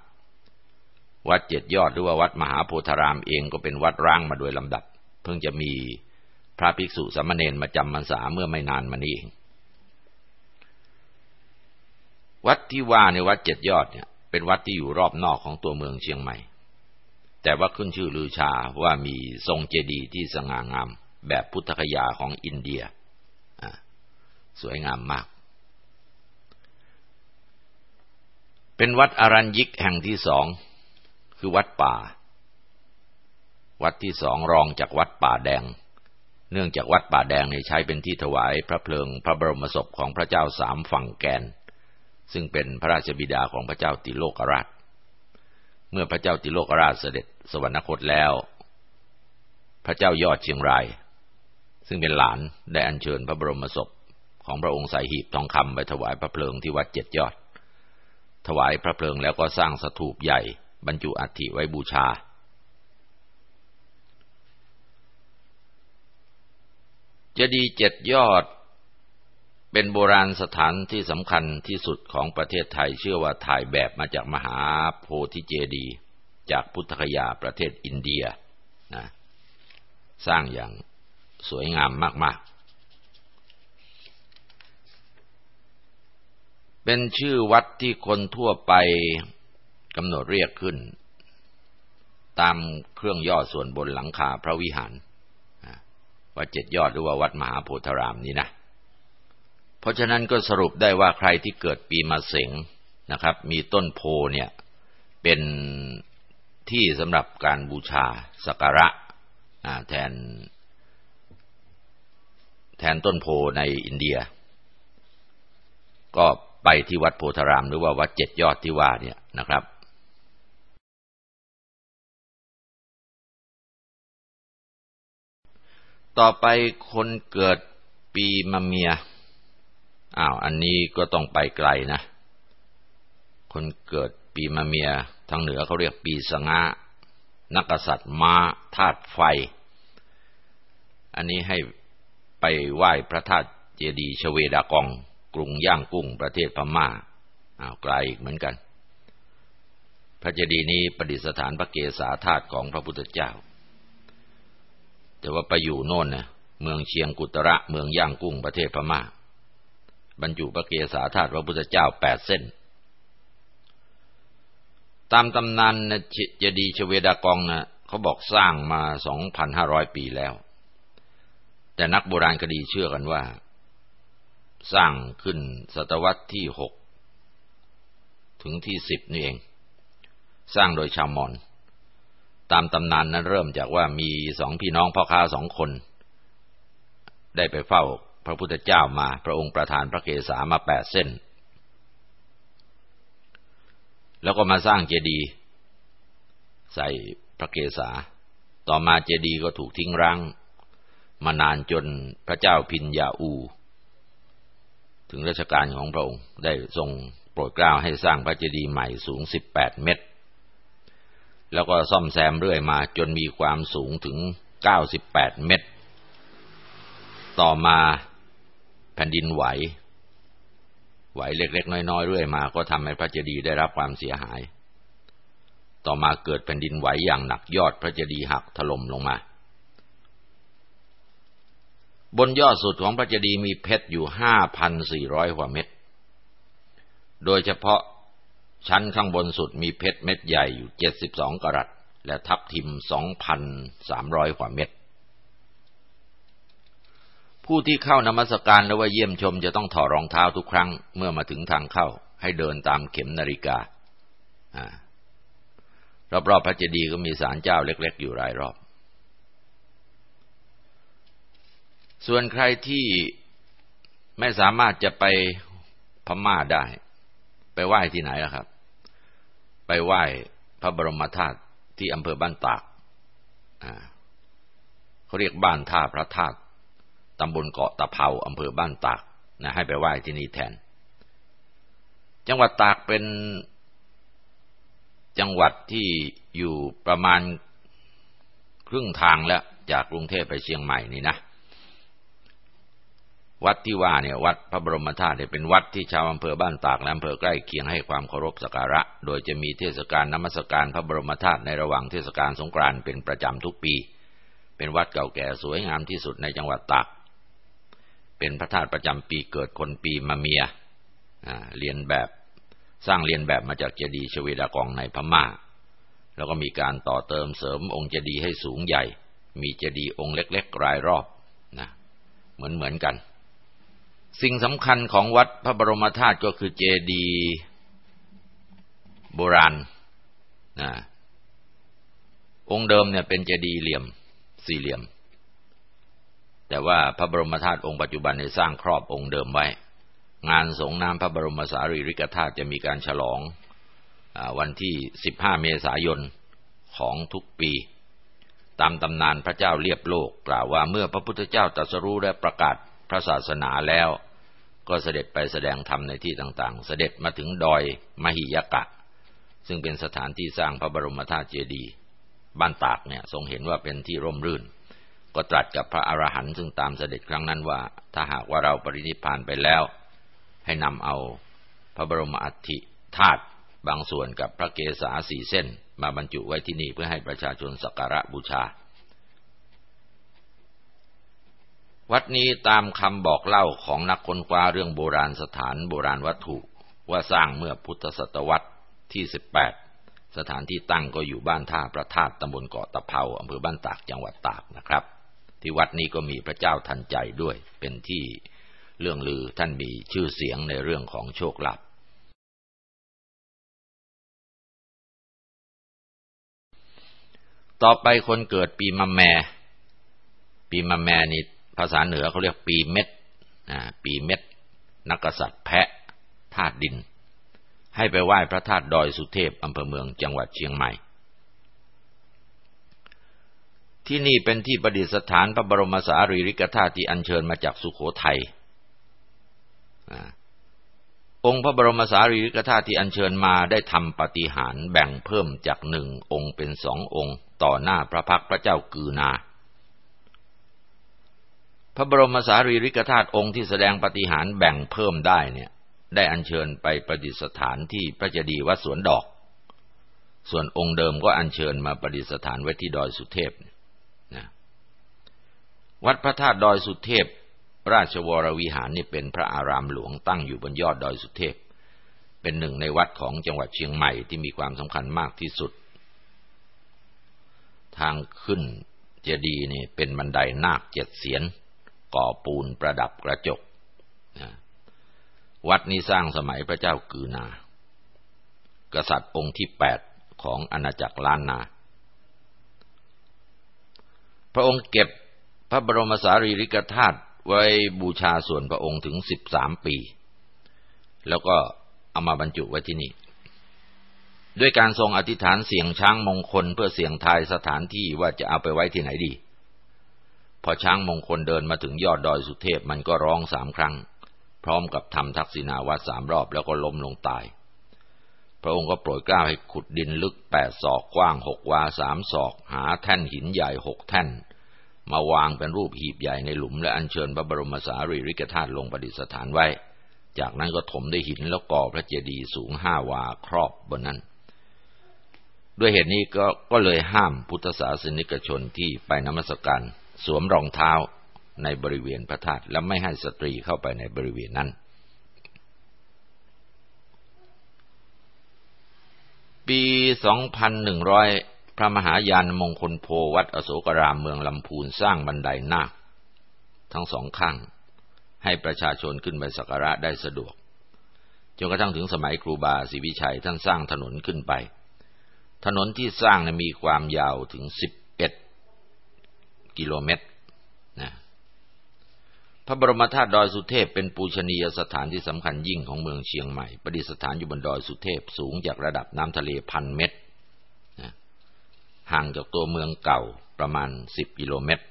วัดเจ็ดยอดหรือว่าวัดมหาโพธารามเองก็เป็นวัดร้างมาโดยลำดับ เพิ่งจะมีพระภิกษุสามเณรมาจำพรรษาเมื่อไม่นานมานี้เองวัดที่ว่าในวัดเจ็ดยอดเนี่ย เป็นวัดที่อยู่รอบนอกของตัวเมืองเชียงใหม่ แต่ว่าขึ้นชื่อลือชาว่ามีทรงเจดีย์ที่สง่างาม แบบพุทธคยาของอินเดียสวยงามมาก เป็นวัดอรัญยิกแห่งที่สอง คือวัดป่า วัดที่สองรองจากวัดป่าแดง เนื่องจากวัดป่าแดงใช้เป็นที่ถวายพระเพลิงพระบรมศพของพระเจ้าสามฝั่งแกน ซึ่งเป็นพระราชบิดาของพระเจ้าติโลกราช เมื่อพระเจ้าติโลกราชเสด็จสวรรคตแล้ว พระเจ้ายอดเชียงราย ซึ่งเป็นหลานได้อัญเชิญพระบรมศพของพระองค์ใส่หีบทองคำไปถวายพระเพลิงที่วัดเจ็ดยอด ถวายพระเพลิงแล้วก็สร้างสถูปใหญ่ บรรจุอัฐิไว้บูชาเจดีย์เจ็ดยอด เป็นโบราณสถานที่สำคัญที่สุดของประเทศไทยเชื่อว่าถ่ายแบบมาจากมหาโพธิเจดีย์จากพุทธคยาประเทศอินเดียนะสร้างอย่างสวยงามมาก ๆเป็นชื่อวัดที่คนทั่วไป กำหนดเรียกขึ้น ตามเครื่องย่อส่วนบนหลังคาพระวิหารวัดเจ็ดยอดหรือว่าวัดมหาโพธารามนี้นะ เพราะฉะนั้นก็สรุปได้ว่าใครที่เกิดปีมาเสงนะครับ มีต้นโพเนี่ยเป็นที่สำหรับการบูชาสักการะแทน แทนต้นโพในอินเดีย ก็ไปที่วัดโพธารามหรือว่าวัดเจ็ดยอดที่ว่าเนี่ยนะครับ ต่อไปคนเกิดปีมะเมีย อ้าว อันนี้ก็ต้องไปไกลนะ คนเกิดปีมะเมีย ทางเหนือเขาเรียกปีสงะนักษัตริย์ม้าธาตุไฟ อันนี้ให้ไปไหว้พระธาตุเจดีย์ชเวดากอง กรุงย่างกุ้งประเทศพม่า อ้าวไกลอีกเหมือนกัน พระเจดีย์นี้ประดิษฐานพระเกศาธาตุของพระพุทธเจ้า แต่ว่าไปอยู่โน่นนะเมืองเชียงกุตระ เมืองย่างกุ้งประเทศพม่า บรรจุพระเกศาธาตุพระพุทธเจ้าแปดเส้น ตามตำนานเจดีย์ชเวดากองนะเขาบอกสร้างมาสองพันห้าร้อยปีแล้ว แต่นักโบราณคดีเชื่อกันว่า สร้างขึ้นศตวรรษที่หกถึงที่สิบนี่เอง สร้างโดยชาวมอญ ตามตำนานนั้นเริ่มจากว่ามีสองพี่น้องพ่อค้าสองคน ได้ไปเฝ้าพระพุทธเจ้ามา พระองค์ประทานพระเกศามาแปดเส้น แล้วก็มาสร้างเจดีย์ใส่พระเกศา ต่อมาเจดีย์ก็ถูกทิ้งร้าง มานานจนพระเจ้าพินยาอู ถึงรัชกาลของพระองค์ได้ทรงโปรดเกล้าให้สร้างพระเจดีย์ใหม่สูงสิบแปดเมตร แล้วก็ซ่อมแซมเรื่อยมาจนมีความสูงถึงเก้าสิบแปดเมตร ต่อมาแผ่นดินไหว ไหวเล็ก ๆ น้อยๆเรื่อยมาก็ทำให้พระเจดีย์ได้รับความเสียหาย ต่อมาเกิดแผ่นดินไหวอย่างหนักยอดพระเจดีย์หักถล่มลงมา บนยอดสุดของพระเจดีย์มีเพชรอยู่ห้าพันสี่ร้อยกว่าเม็ด โดยเฉพาะ ชั้นข้างบนสุดมีเพชรเม็ดใหญ่อยู่เจ็ดสิบสองกรัตและทับทิมสองพันสามร้อยกว่าเม็ด ผู้ที่เข้านมัสการและว่าเยี่ยมชมจะต้องถอดรองเท้าทุกครั้ง เมื่อมาถึงทางเข้า ให้เดินตามเข็มนาฬิการอบๆพระเจดีย์ก็มีศาลเจ้าเล็ก ๆ อยู่รายรอบ ส่วนใครที่ไม่สามารถจะไปพม่าได้ ไปไหว้ที่ไหนล่ะครับ ไปไหว้พระบรมธาตุที่อำเภอบ้านตากเขาเรียกบ้านท่าพระธาตุตำบลเกาะตะเภาอำเภอบ้านตากนะให้ไปไหว้ที่นี่แทน จังหวัดตากเป็นจังหวัดที่อยู่ประมาณครึ่งทางแล้วจากกรุงเทพไปเชียงใหม่นี่นะ วัดที่ว่าเนี่ยวัดพระบรมธาตุเนี่ยเป็นวัดที่ชาวอำเภอบ้านตากและอำเภอใกล้เคียงให้ความเคารพสักการะ โดยจะมีเทศกาลนมัสการพระบรมธาตุในระหว่างเทศกาลสงกรานต์เป็นประจำทุกปี เป็นวัดเก่าแก่สวยงามที่สุดในจังหวัดตาก เป็นพระธาตุประจำปีเกิดคนปีมะเมียเรียนแบบสร้างเรียนแบบมาจากเจดีย์ชเวดากองในพมา่า แล้วก็มีการต่อเติมเสริมองค์เจดีย์ให้สูงใหญ่ มีเจดีย์องค์เล็ก ๆ รายรอบนะเหมือนเหมือนกัน สิ่งสำคัญของวัดพระบรมธาตุก็คือเจดีย์โบราณนะองค์เดิมเนี่ยเป็นเจดีย์เหลี่ยมสี่เหลี่ยม แต่ว่าพระบรมธาตุองค์ปัจจุบันได้สร้างครอบองค์เดิมไว้ งานสงน้ำพระบรมสารีริกธาตุจะมีการฉลองอวันที่ 15 เมษายนของทุกปี ตามตำนานพระเจ้าเรียบโลกกล่าวว่าเมื่อพระพุทธเจ้าตรัสรู้และประกาศ พระศาสนาแล้ว ก็เสด็จไปแสดงธรรมในที่ต่างๆ เสด็จมาถึงดอยมหิยกะ ซึ่งเป็นสถานที่สร้างพระบรมธาตุเจดีย์บ้านตากเนี่ยทรงเห็นว่าเป็นที่ร่มรื่น ก็ตรัสกับพระอรหันต์ซึ่งตามเสด็จครั้งนั้นว่า ถ้าหากว่าเราปรินิพานไปแล้ว ให้นำเอาพระบรมอัฐิธาตุบางส่วนกับพระเกศาสีเส้น มาบรรจุไว้ที่นี่เพื่อให้ประชาชนสักการะบูชา วัดนี้ตามคำบอกเล่าของนักค้นคว้าเรื่องโบราณสถานโบราณวัตถุ ว่าสร้างเมื่อพุทธศตวรรษที่ 18 สถานที่ตั้งก็อยู่บ้านท่าพระธาตุตำบลเกาะตะเภาอำเภอบ้านตากจังหวัดตากนะครับ ที่วัดนี้ก็มีพระเจ้าทันใจด้วย เป็นที่เรื่องลือท่านมีชื่อเสียงในเรื่องของโชคลาภต่อไปคนเกิดปีมะแม่ปีมะแม่นี่าษาเหนือเขาเรียกปีเม็ดปีเม็ดนักกษัตริย์แพะธาตุดิน ให้ไปไหว้พระธาตุดอยสุเทพอำเภอเมืองจังหวัดเชียงใหม่ ที่นี่เป็นที่ประดิษฐานพระบรมสารีริกธาตุที่อัญเชิญมาจากสุขโขทัยองค์พระบรมสารีริกธาตุที่อัญเชิญมาได้ทำปฏิหารแบ่งเพิ่มจากหนึ่งองค์เป็นสององค์ ต่อหน้าพระพักพระเจ้ากือนา พระบรมสารีริกธาตุองค์ที่แสดงปฏิหารแบ่งเพิ่มได้เนี่ย ได้อัญเชิญไปประดิษฐานที่พระเจดีย์วัดสวนดอก ส่วนองค์เดิมก็อัญเชิญมาประดิษฐานไว้ที่ดอยสุเทพนะวัดพระธาตุดอยสุเทพ ราชวรวิหารนี่เป็นพระอารามหลวงตั้งอยู่บนยอดดอยสุเทพ เป็นหนึ่งในวัดของจังหวัดเชียงใหม่ที่มีความสำคัญมากที่สุด ทางขึ้นเจดีย์นี่เป็นบันไดนาคเจ็ดเสียน ก่อปูนประดับกระจกวัดนี้สร้างสมัยพระเจ้ากือนา กษัตริย์องค์ที่แปดของอาณาจักรล้านนา พระองค์เก็บพระบรมสารีริกธาตุไว้บูชาส่วนพระองค์ถึงสิบสามปี แล้วก็เอามาบรรจุไว้ที่นี่ ด้วยการทรงอธิษฐานเสียงช้างมงคลเพื่อเสียงทายสถานที่ว่าจะเอาไปไว้ที่ไหนดี พอช้างมงคลเดินมาถึงยอดดอยสุเทพมันก็ร้องสามครั้ง พร้อมกับทำทักษิณาวัดสามรอบแล้วก็ล้มลงตาย พระองค์ก็โปรดกล้าให้ขุดดินลึกแปดศอกกว้างหกวาสามศอก หาแท่นหินใหญ่หกแท่น มาวางเป็นรูปหีบใหญ่ในหลุมและอัญเชิญพระบรมสารีริกธาตุลงประดิษฐานไว้ จากนั้นก็ถมด้วยหินแล้วก่อพระเจดีย์สูงห้าวาครอบบนนั้นด้วยเหตุนี้ก็ก็เลยห้ามพุทธศาสนิกชนที่ไปนมัสการ สวมรองเท้าในบริเวณพระธาตุและไม่ให้สตรีเข้าไปในบริเวณนั้น ปี 2100 พระมหายานมงคลโพวัดอโศกรามเมืองลำพูนสร้างบันไดนาคทั้งสองข้าง ให้ประชาชนขึ้นไปสักการะได้สะดวกจนกระทั่งถึงสมัยครูบาศรีวิชัยท่านสร้างถนนขึ้นไป ถนนที่สร้างมีความยาวถึงสิบ กิโลเมตรนะพระบรมธาตุดอยสุเทพเป็นปูชนียสถานที่สำคัญยิ่งของเมืองเชียงใหม่ ประดิษฐานอยู่บนดอยสุเทพสูงจากระดับน้ำทะเลพันเมตรห่างจากตัวเมืองเก่าประมาณสิบกิโลเมตร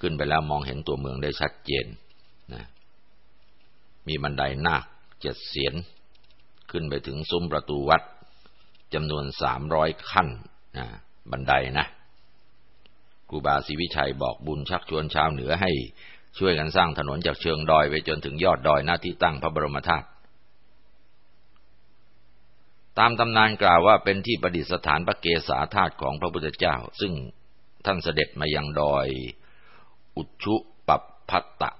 ขึ้นไปแล้วมองเห็นตัวเมืองได้ชัดเจนนะมีบันไดนาคเจ็ดเสียน ขึ้นไปถึงซุ้มประตูวัดจำนวนสามร้อยขั้นนะบันไดนะ ครูบาศรีวิชัยบอกบุญชักชวนชาวเหนือให้ช่วยกันสร้างถนนจากเชิงดอยไปจนถึงยอดดอยหน้าที่ตั้งพระบรมธาตุตามตำนานกล่าวว่าเป็นที่ประดิษฐานพระเกศาธาตุของพระพุทธเจ้า ซึ่งท่านเสด็จมายังดอย อุชุปพัตตะ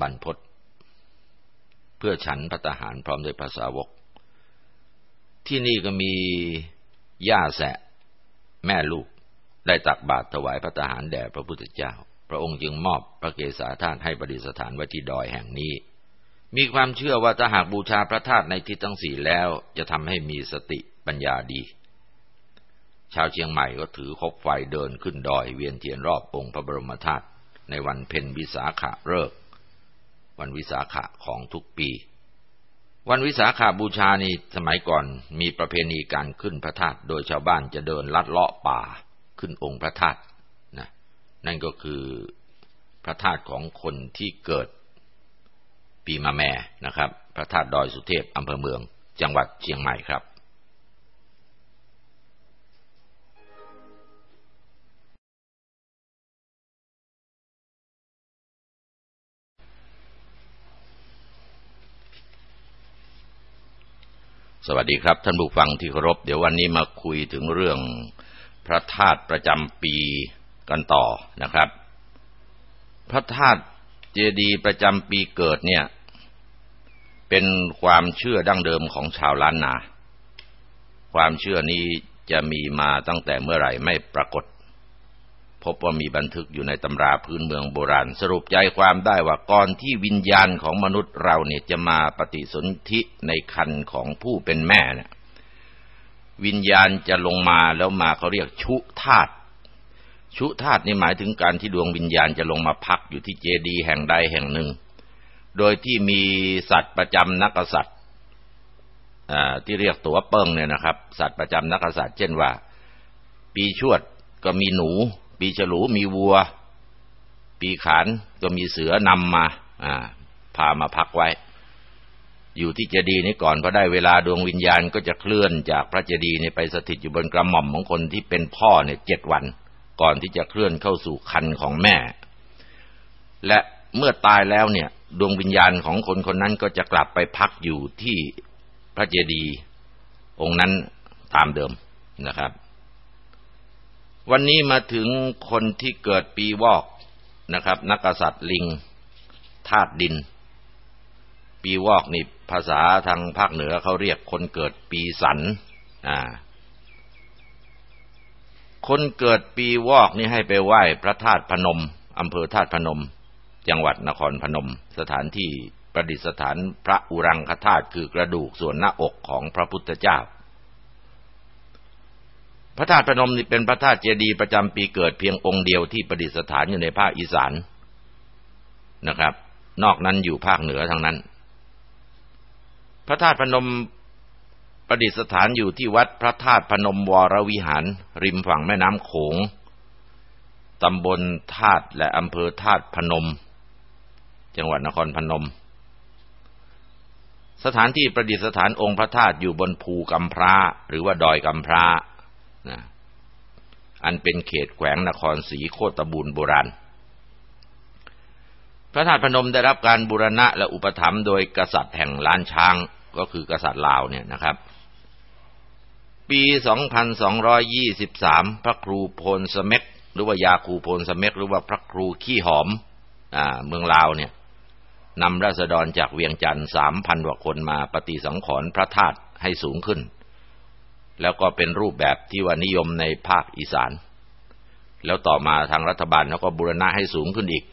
บรรพศเพื่อฉันพัตหารพร้อมด้วยภาษาวก ที่นี่ก็มีย่าแสะ แม่ลูก ได้ตักบาตรถวายพระทหารแด่พระพุทธเจ้า พระองค์จึงมอบพระเกศาธาตุให้ประดิษฐานไว้ที่ดอยแห่งนี้ มีความเชื่อว่าถ้าหากบูชาพระธาตุในทิศทั้งสี่แล้ว จะทำให้มีสติปัญญาดี ชาวเชียงใหม่ก็ถือคบไฟเดินขึ้นดอยเวียนเทียนรอบองค์พระบรมธาตุในวันเพ็ญวิสาขะเลิกวันวิสาขะของทุกปี วันวิสาขาบูชานี่สมัยก่อนมีประเพณีการขึ้นพระธาตุโดยชาวบ้านจะเดินลัดเลาะป่า ขึ้นองค์พระธาตุนะนั่นก็คือพระธาตุของคนที่เกิดปีมาแม่นะครับ พระธาตุดอยสุเทพอำเภอเมือง จังหวัดเชียงใหม่ครับ สวัสดีครับ ท่านผู้ฟังที่เคารพ เดี๋ยววันนี้มาคุยถึงเรื่อง พระธาตุประจำปีกันต่อนะครับ พระธาตุเจดีย์ประจำปีเกิดเนี่ย เป็นความเชื่อดั้งเดิมของชาวล้านนา ความเชื่อนี้จะมีมาตั้งแต่เมื่อไหร่ไม่ปรากฏ พบว่ามีบันทึกอยู่ในตำราพื้นเมืองโบราณ สรุปใจความได้ว่าก่อนที่วิญญาณของมนุษย์เราเนี่ยจะมาปฏิสนธิในคันของผู้เป็นแม่เนี่ย วิญญาณจะลงมาแล้วมาเขาเรียกชุธาตุชุธาตุนี่หมายถึงการที่ดวงวิญญาณจะลงมาพักอยู่ที่เจดีย์แห่งใดแห่งหนึ่ง โดยที่มีสัตว์ประจำนักษัตริย์ที่เรียกตัวเปิงเนี่ยนะครับ สัตว์ประจำนักษัตริย์เช่นว่า ปีชวดก็มีหนู ปีฉลูมีวัว ปีขานก็มีเสือนำมาพามาพักไว้ อยู่ที่เจดีย์นี้ก่อนพอได้เวลาดวงวิญญาณก็จะเคลื่อนจากพระเจดีย์นี้ไปสถิตอยู่บนกระหม่อมของคนที่เป็นพ่อเนี่ยเจ็ดวัน ก่อนที่จะเคลื่อนเข้าสู่คันของแม่ และเมื่อตายแล้วเนี่ย ดวงวิญญาณของคนคนนั้นก็จะกลับไปพักอยู่ที่พระเจดีย์องค์นั้นตามเดิมนะครับ วันนี้มาถึงคนที่เกิดปีวอกนะครับ นักกษัตริย์ลิงธาตุดิน ปีวอกนี่ ภาษาทางภาคเหนือเขาเรียกคนเกิดปีสันอ่าคนเกิดปีวอกนี่ให้ไปไหว้พระธาตุพนมอำเภอธาตุพนม จังหวัดนครพนม สถานที่ประดิษฐานพระอุรังคธาตุคือกระดูกส่วนหน้าอกของพระพุทธเจ้า พระธาตุพนมนี่เป็นพระธาตุเจดีย์ประจำปีเกิดเพียงองค์เดียวที่ประดิษฐานอยู่ในภาคอีสานนะครับ นอกนั้นอยู่ภาคเหนือทั้งนั้น พระธาตุพนมประดิษฐานอยู่ที่วัดพระธาตุพนมวรวิหาร ริมฝั่งแม่น้ำโขงตำบลธาตุและอำเภอธาตุพนม จังหวัดนครพนม สถานที่ประดิษฐานองค์พระธาตุอยู่บนภูกำพร้าหรือว่าดอยกำพร้านะอันเป็นเขตแขวงนครศรีโคตบูรโบราณ พระธาตุพนมได้รับการบูรณะและอุปถัมภ์โดยกษัตริย์แห่งล้านช้าง ก็คือกษัตริย์ลาวเนี่ยนะครับปี 2223 พระครูโพนสะเม็กหรือว่ายาครูโพนสะเม็กหรือว่าพระครูขี้หอมอ่าเมืองลาวเนี่ยนำราษฎรจากเวียงจันทน์สามพันกว่าคนมาปฏิสังขรณ์พระธาตุให้สูงขึ้น แล้วก็เป็นรูปแบบที่ว่านิยมในภาคอีสาน แล้วต่อมาทางรัฐบาลเขาก็บูรณะให้สูงขึ้นอีก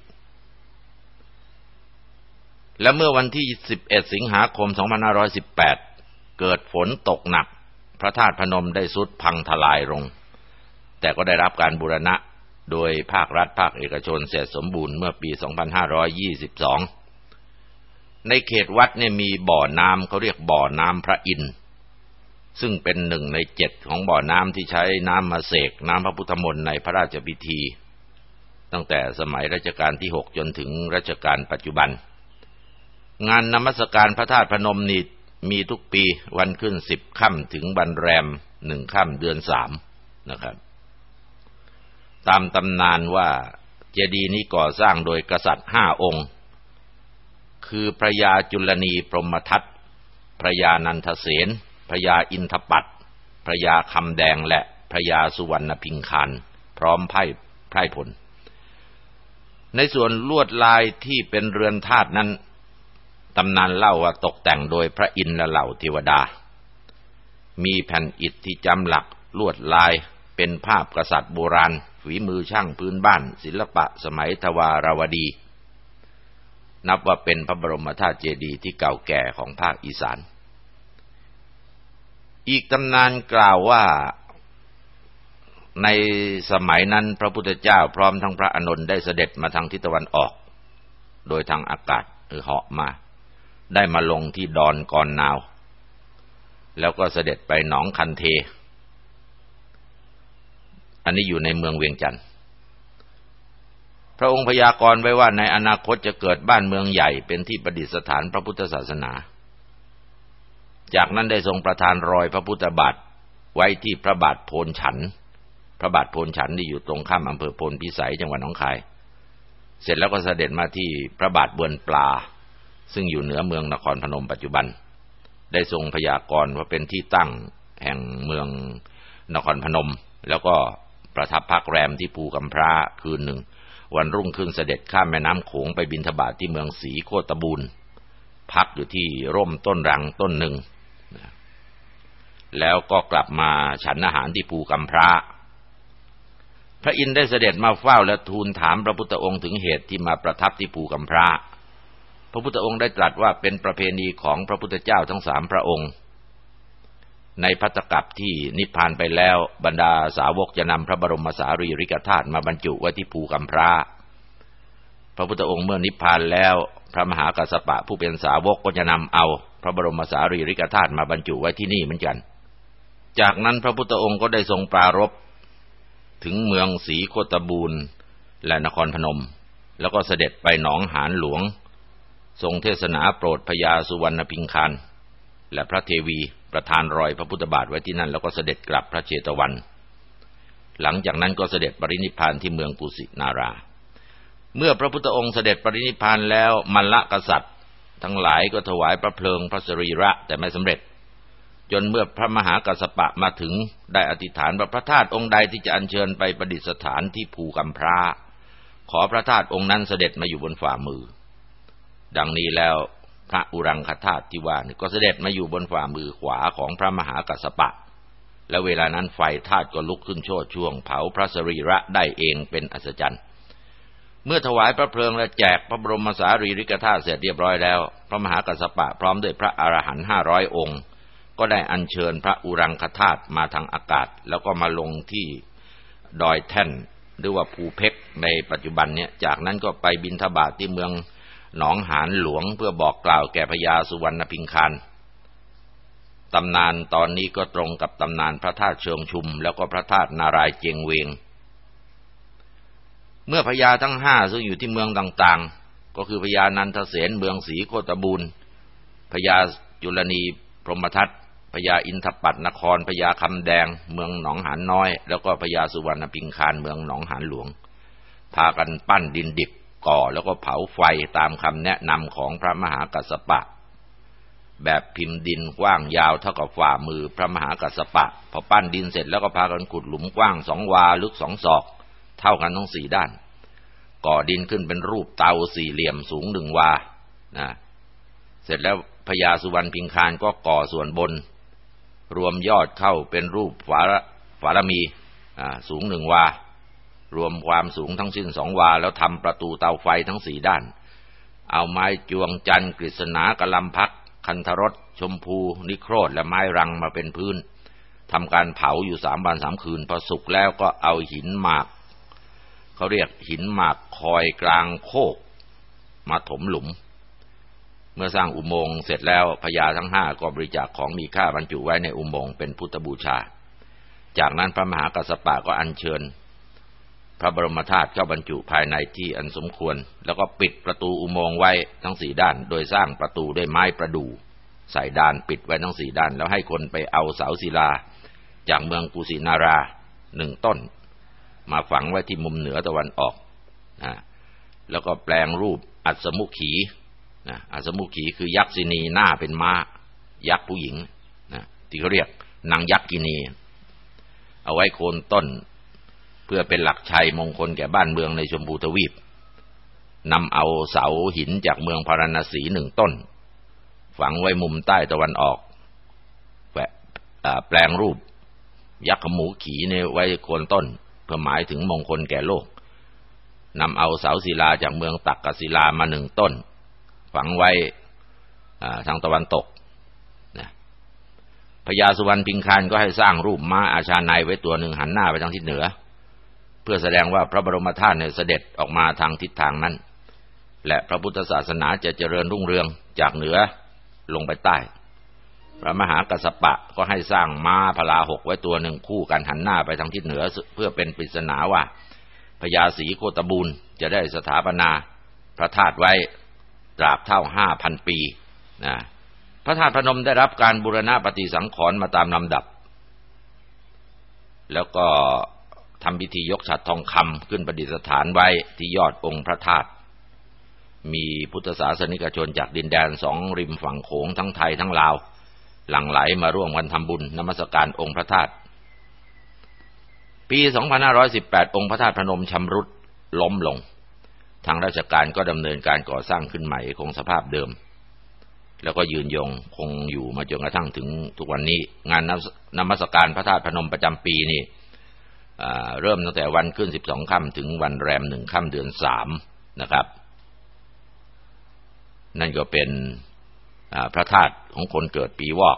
และเมื่อวันที่ 11 สิงหาคม 2518 เกิดฝนตกหนัก พระธาตุพนมได้สุดพังทลายลง แต่ก็ได้รับการบูรณะโดยภาครัฐภาคเอกชนเสร็จสมบูรณ์เมื่อปี 2522 ในเขตวัดเนี่ยมีบ่อน้ำเขาเรียกบ่อน้ำพระอินทร์ซึ่งเป็นหนึ่งในเจ็ดของบ่อน้ำที่ใช้น้ำมาเสกน้ำพระพุทธมนต์ในพระราชพิธี ตั้งแต่สมัยรัชกาลที่หกจนถึงรัชกาลปัจจุบัน งานนมัสการพระธาตุพนมนี่มีทุกปีวันขึ้นสิบค่ำถึงบันแรมหนึ่งค่ำเดือนสามนะครับ ตามตำนานว่าเจดีย์นี้ก่อสร้างโดยกษัตริย์ห้าองค์ คือพระยาจุลนีพรหมทัตพระยานันทเสนพระยาอินทปัตพระยาคำแดงและพระยาสุวรรณพิงคารพร้อมไพ่ไพร่ผล ในส่วนลวดลายที่เป็นเรือนธาตุนั้น ตำนานเล่าว่าตกแต่งโดยพระอินทร์และเหล่าเทวดา มีแผ่นอิฐที่จำหลักลวดลายเป็นภาพกษัตริย์โบราณฝีมือช่างพื้นบ้าน ศิลปะสมัยทวารวดี นับว่าเป็นพระบรมธาตุเจดีย์ที่เก่าแก่ของภาคอีสาน อีกตำนานกล่าวว่าในสมัยนั้นพระพุทธเจ้าพร้อมทั้งพระอนุนได้เสด็จมาทางทิศตะวันออก โดยทางอากาศหรือเหาะมา ได้มาลงที่ดอนกอนนาว แล้วก็เสด็จไปหนองคันเท อันนี้อยู่ในเมืองเวียงจันทร์พระองค์พยากรณ์ไว้ว่าในอนาคตจะเกิดบ้านเมืองใหญ่เป็นที่ประดิษฐานพระพุทธศาสนา จากนั้นได้ทรงประทานรอยพระพุทธบาทไว้ที่พระบาทโพนฉัน พระบาทโพนฉันที่อยู่ตรงข้ามอำเภอโพนพิสัยจังหวัดหนองคาย เสร็จแล้วก็เสด็จมาที่พระบาทเบือนปลา ซึ่งอยู่เหนือเมืองนครพนมปัจจุบัน ได้ทรงพยากรณ์ว่าเป็นที่ตั้งแห่งเมืองนครพนม แล้วก็ประทับพักแรมที่ภูกำพร้าคืนหนึ่ง วันรุ่งขึ้นเสด็จข้ามแม่น้ำโขงไปบินทบาทที่เมืองศรีโคตบูรพักอยู่ที่ร่มต้นรังต้นหนึ่ง แล้วก็กลับมาฉันอาหารที่ภูกำพระพระอินทร์ได้เสด็จมาเฝ้าและทูลถามพระพุทธองค์ถึงเหตุที่มาประทับที่ภูกำพระ พระพุทธองค์ได้ตรัสว่าเป็นประเพณีของพระพุทธเจ้าทั้งสามพระองค์ ในพัตกับที่นิพพานไปแล้วบรรดาสาวกจะนำพระบรมสารีริกธาตุมาบรรจุไว้ที่ภูกำพระพระพุทธองค์เมื่อนิพพานแล้ว พระมหากัสสปะผู้เป็นสาวกก็จะนำเอา พระบรมสารีริกธาตุมาบรรจุไว้ที่นี่เหมือนกัน จากนั้นพระพุทธองค์ก็ได้ทรงปรารบถึงเมืองศรีโคตบูรณ์และนครพนม แล้วก็เสด็จไปหนองหานหลวง ทรงเทศนาโปรดพญาสุวรรณพิงคารและพระเทวีประทานรอยพระพุทธบาทไว้ที่นั่นแล้วก็เสด็จกลับพระเจตวัน หลังจากนั้นก็เสด็จปรินิพานที่เมืองกุสินารา เมื่อพระพุทธองค์เสด็จปรินิพานแล้วมัลละกษัตริย์ ทั้งหลายก็ถวายพระเพลิงพระสรีระแต่ไม่สำเร็จ จนเมื่อพระมหากัสสปะมาถึงได้อธิษฐานว่าพระธาตุองค์ใดที่จะอัญเชิญไปประดิษฐานที่ภูกำพร้าขอพระธาตุองค์นั้นเสด็จมาอยู่บนฝ่ามือ ดังนี้แล้วพระอุรังคธาตุที่ว่านี่ก็เสด็จมาอยู่บนฝ่ามือขวาของพระมหากัสปะ และเวลานั้นไฟธาตุก็ลุกขึ้นโชดช่วงเผาพระสรีระได้เองเป็นอัศจรรย์ เมื่อถวายพระเพลิงและแจกพระบรมสารีริกธาตุเสร็จเรียบร้อยแล้ว พระมหากัสสปะพร้อมด้วยพระอรหันต์ห้าร้อยองค์ ก็ได้อัญเชิญพระอุรังคธาตุมาทางอากาศ แล้วก็มาลงที่ดอยแท่นหรือว่าภูเพกในปัจจุบันเนี่ยจากนั้นก็ไปบินทบาทที่เมือง หนองหานหลวงเพื่อบอกกล่าวแก่พญาสุวรรณพิงคารตำนานตอนนี้ก็ตรงกับตำนานพระธาตุเชิงชุม แล้วก็พระธาตุนารายเจียงเวง เมื่อพญาทั้งห้าซึ่งอยู่ที่เมืองต่างๆ ก็คือพญานันทเสนเมืองศรีโคตบูรพญาจุลนีพรหมทัตพญาอินทปัตนครพญาคำแดง เมืองหนองหานน้อย แล้วก็พญาสุวรรณพิงคารเมืองหนองหานหลวง พากันปั้นดินดิบ ก่อแล้วก็เผาไฟตามคำแนะนำของพระมหากัสปะ แบบพิมพ์ดินกว้างยาวเท่ากับฝ่ามือพระมหากัสสปะ พอปั้นดินเสร็จแล้วก็พากันขุดหลุมกว้างสองวาลึกสองศอก เท่ากันทั้งสี่ด้าน ก่อดินขึ้นเป็นรูปเตาสี่เหลี่ยมสูงหนึ่งวานะเสร็จแล้วพญาสุวรรณพิงคารก็ก่อส่วนบน รวมยอดเข้าเป็นรูปฝาฝารมีสูงหนึ่งวา รวมความสูงทั้งสิ้นสองวาแล้วทำประตูเตาไฟทั้งสี่ด้าน เอาไม้จวงจันทร์กฤษณากระลำพัก คันธรสชมพู นิโครธและไม้รังมาเป็นพื้นทำการเผาอยู่สามวันสามคืนพอสุกแล้วก็เอาหินหมาก เขาเรียกหินหมากคอยกลางโคก มาถมหลุม เมื่อสร้างอุโมงค์เสร็จแล้วพญาทั้งห้าก็บริจาคของมีค่าบรรจุไว้ในอุโมงค์เป็นพุทธบูชา จากนั้นพระมหากัสสปะก็อัญเชิญ พระบรมธาตุเข้าบรรจุภายในที่อันสมควร แล้วก็ปิดประตูอุโมงค์ไว้ทั้งสี่ด้าน โดยสร้างประตูด้วยไม้ประดู่ใส่ด้านปิดไว้ทั้งสี่ด้าน แล้วให้คนไปเอาเสาศิลา จากเมืองกุสินาราหนึ่งต้น มาฝังไว้ที่มุมเหนือตะวันออกนะแล้วก็แปลงรูปอัศมุขีนะอัศมุขีคือยักษินีหน้าเป็นม้า ยักษ์ผู้หญิงนะที่เขาเรียกนางยักษ์กินี เอาไว้โคนต้น พื่อเป็นหลักชัยมงคลแก่บ้านเมืองในชมพูทวีปนำเอาเสาหินจากเมืองพาราณสีหนึ่งต้น ฝังไว้มุมใต้ตะวันออก แปลงรูป ยักษ์ขมูขีในไว้โคนต้น เพื่อหมายถึงมงคลแก่โลกนำเอาเสาศิลาจากเมืองตักกศิลามาหนึ่งต้น ฝังไว้ทางตะวันตกพญาสุวรรณพิงคานก็ให้สร้างรูปม้าอาชาในไว้ตัวหนึ่งหันหน้าไปทางทิศเหนือ เพื่อแสดงว่าพระบรมธาตุเนี่ยเสด็จออกมาทางทิศทางนั้น และพระพุทธศาสนาจะเจริญรุ่งเรืองจากเหนือลงไปใต้ พระมหากัสปะก็ให้สร้างม้าพลาหกไว้ตัวหนึ่งคู่กันหันหน้าไปทางทิศเหนือเพื่อเป็นปริศนาว่าพญาศรีโคตบูลจะได้สถาปนาพระธาตุไว้ตราบเท่าห้าพันปีนะพระธาตุพนมได้รับการบูรณะปฏิสังขรณ์มาตามลำดับ แล้วก็ ทำพิธียกฉัดทองคำขึ้นประดิษฐานไว้ที่ยอดองค์พระธาตุมีพุทธศาสนิกชนจากดินแดนสองริมฝั่งโขงทั้งไทยทั้งลาว หลั่งไหลมาร่วมกันทำบุญนมัสการองค์พระธาตุปี 2518 องค์พระธาตุพนมชำรุดล้มลง ทางราชการก็ดำเนินการก่อสร้างขึ้นใหม่คงสภาพเดิม แล้วก็ยืนยงคงอยู่มาจนกระทั่งถึงทุกวันนี้ งานนมัสการพระธาตุพนมประจำปีนี่ เริ่มตั้งแต่วันขึ้น12ค่ำถึงวันแรมหนึ่งค่ำเดือนสามนะครับ นั่นก็เป็นพระธาตุของคนเกิดปีวอก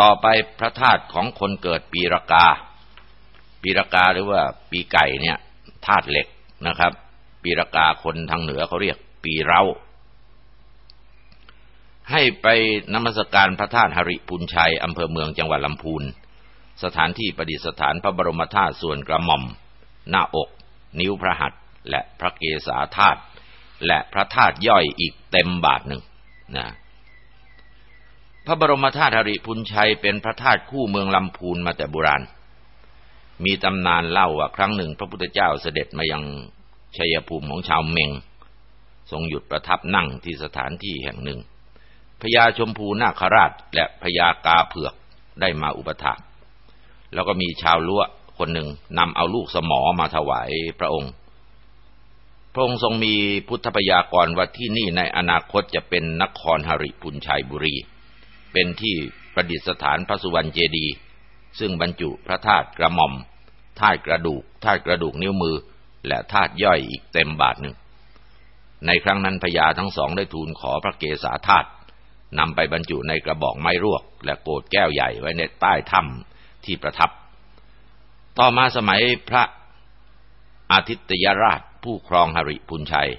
ต่อไปพระธาตุของคนเกิดปีรากา ปีรากาหรือว่าปีไก่เนี่ยธาตุเหล็กนะครับ ปีรากาคนทางเหนือเขาเรียกปีเรา ให้ไปนมัสการพระธาตุหริพุนชัยอำเภอเมืองจังหวัดลำพูน สถานที่ประดิษฐานพระบรมธาตุส่วนกระหม่อม หน้าอก นิ้วพระหัตถ์และพระเกศาธาตุและพระธาตุย่อยอีกเต็มบาทหนึ่งนะพระบรมธาตุหริพุนชัยเป็นพระธาตุคู่เมืองลำพูนมาแต่โบราณ มีตำนานเล่าว่าครั้งหนึ่ง พระพุทธเจ้าเสด็จมายังชัยภูมิของชาวเมง ทรงหยุดประทับนั่งที่สถานที่แห่งหนึ่ง พญาชมพูนาคราชและพญากาเผือกได้มาอุปถัมภ์แล้วก็มีชาวล้วคนหนึ่งนำเอาลูกสมอมาถวายพระองค์ พระองค์ทรงมีพุทธพยากรว่าที่นี่ในอนาคตจะเป็นนครหริพุนชัยบุรี เป็นที่ประดิษฐานพระสุวรรณเจดี ซึ่งบรรจุพระธาตุกระหม่อมธาตุกระดูกธาตุกระดูกนิ้วมือ และธาตุย่อยอีกเต็มบาทหนึ่ง ในครั้งนั้นพญาทั้งสองได้ทูลขอพระเกศาธาตุ นำไปบรรจุในกระบอกไม้รวก และโกดแก้วใหญ่ไว้ในใต้ถ้ำที่ประทับ ต่อมาสมัยพระอาทิตยราชผู้ครองหริพุนชัย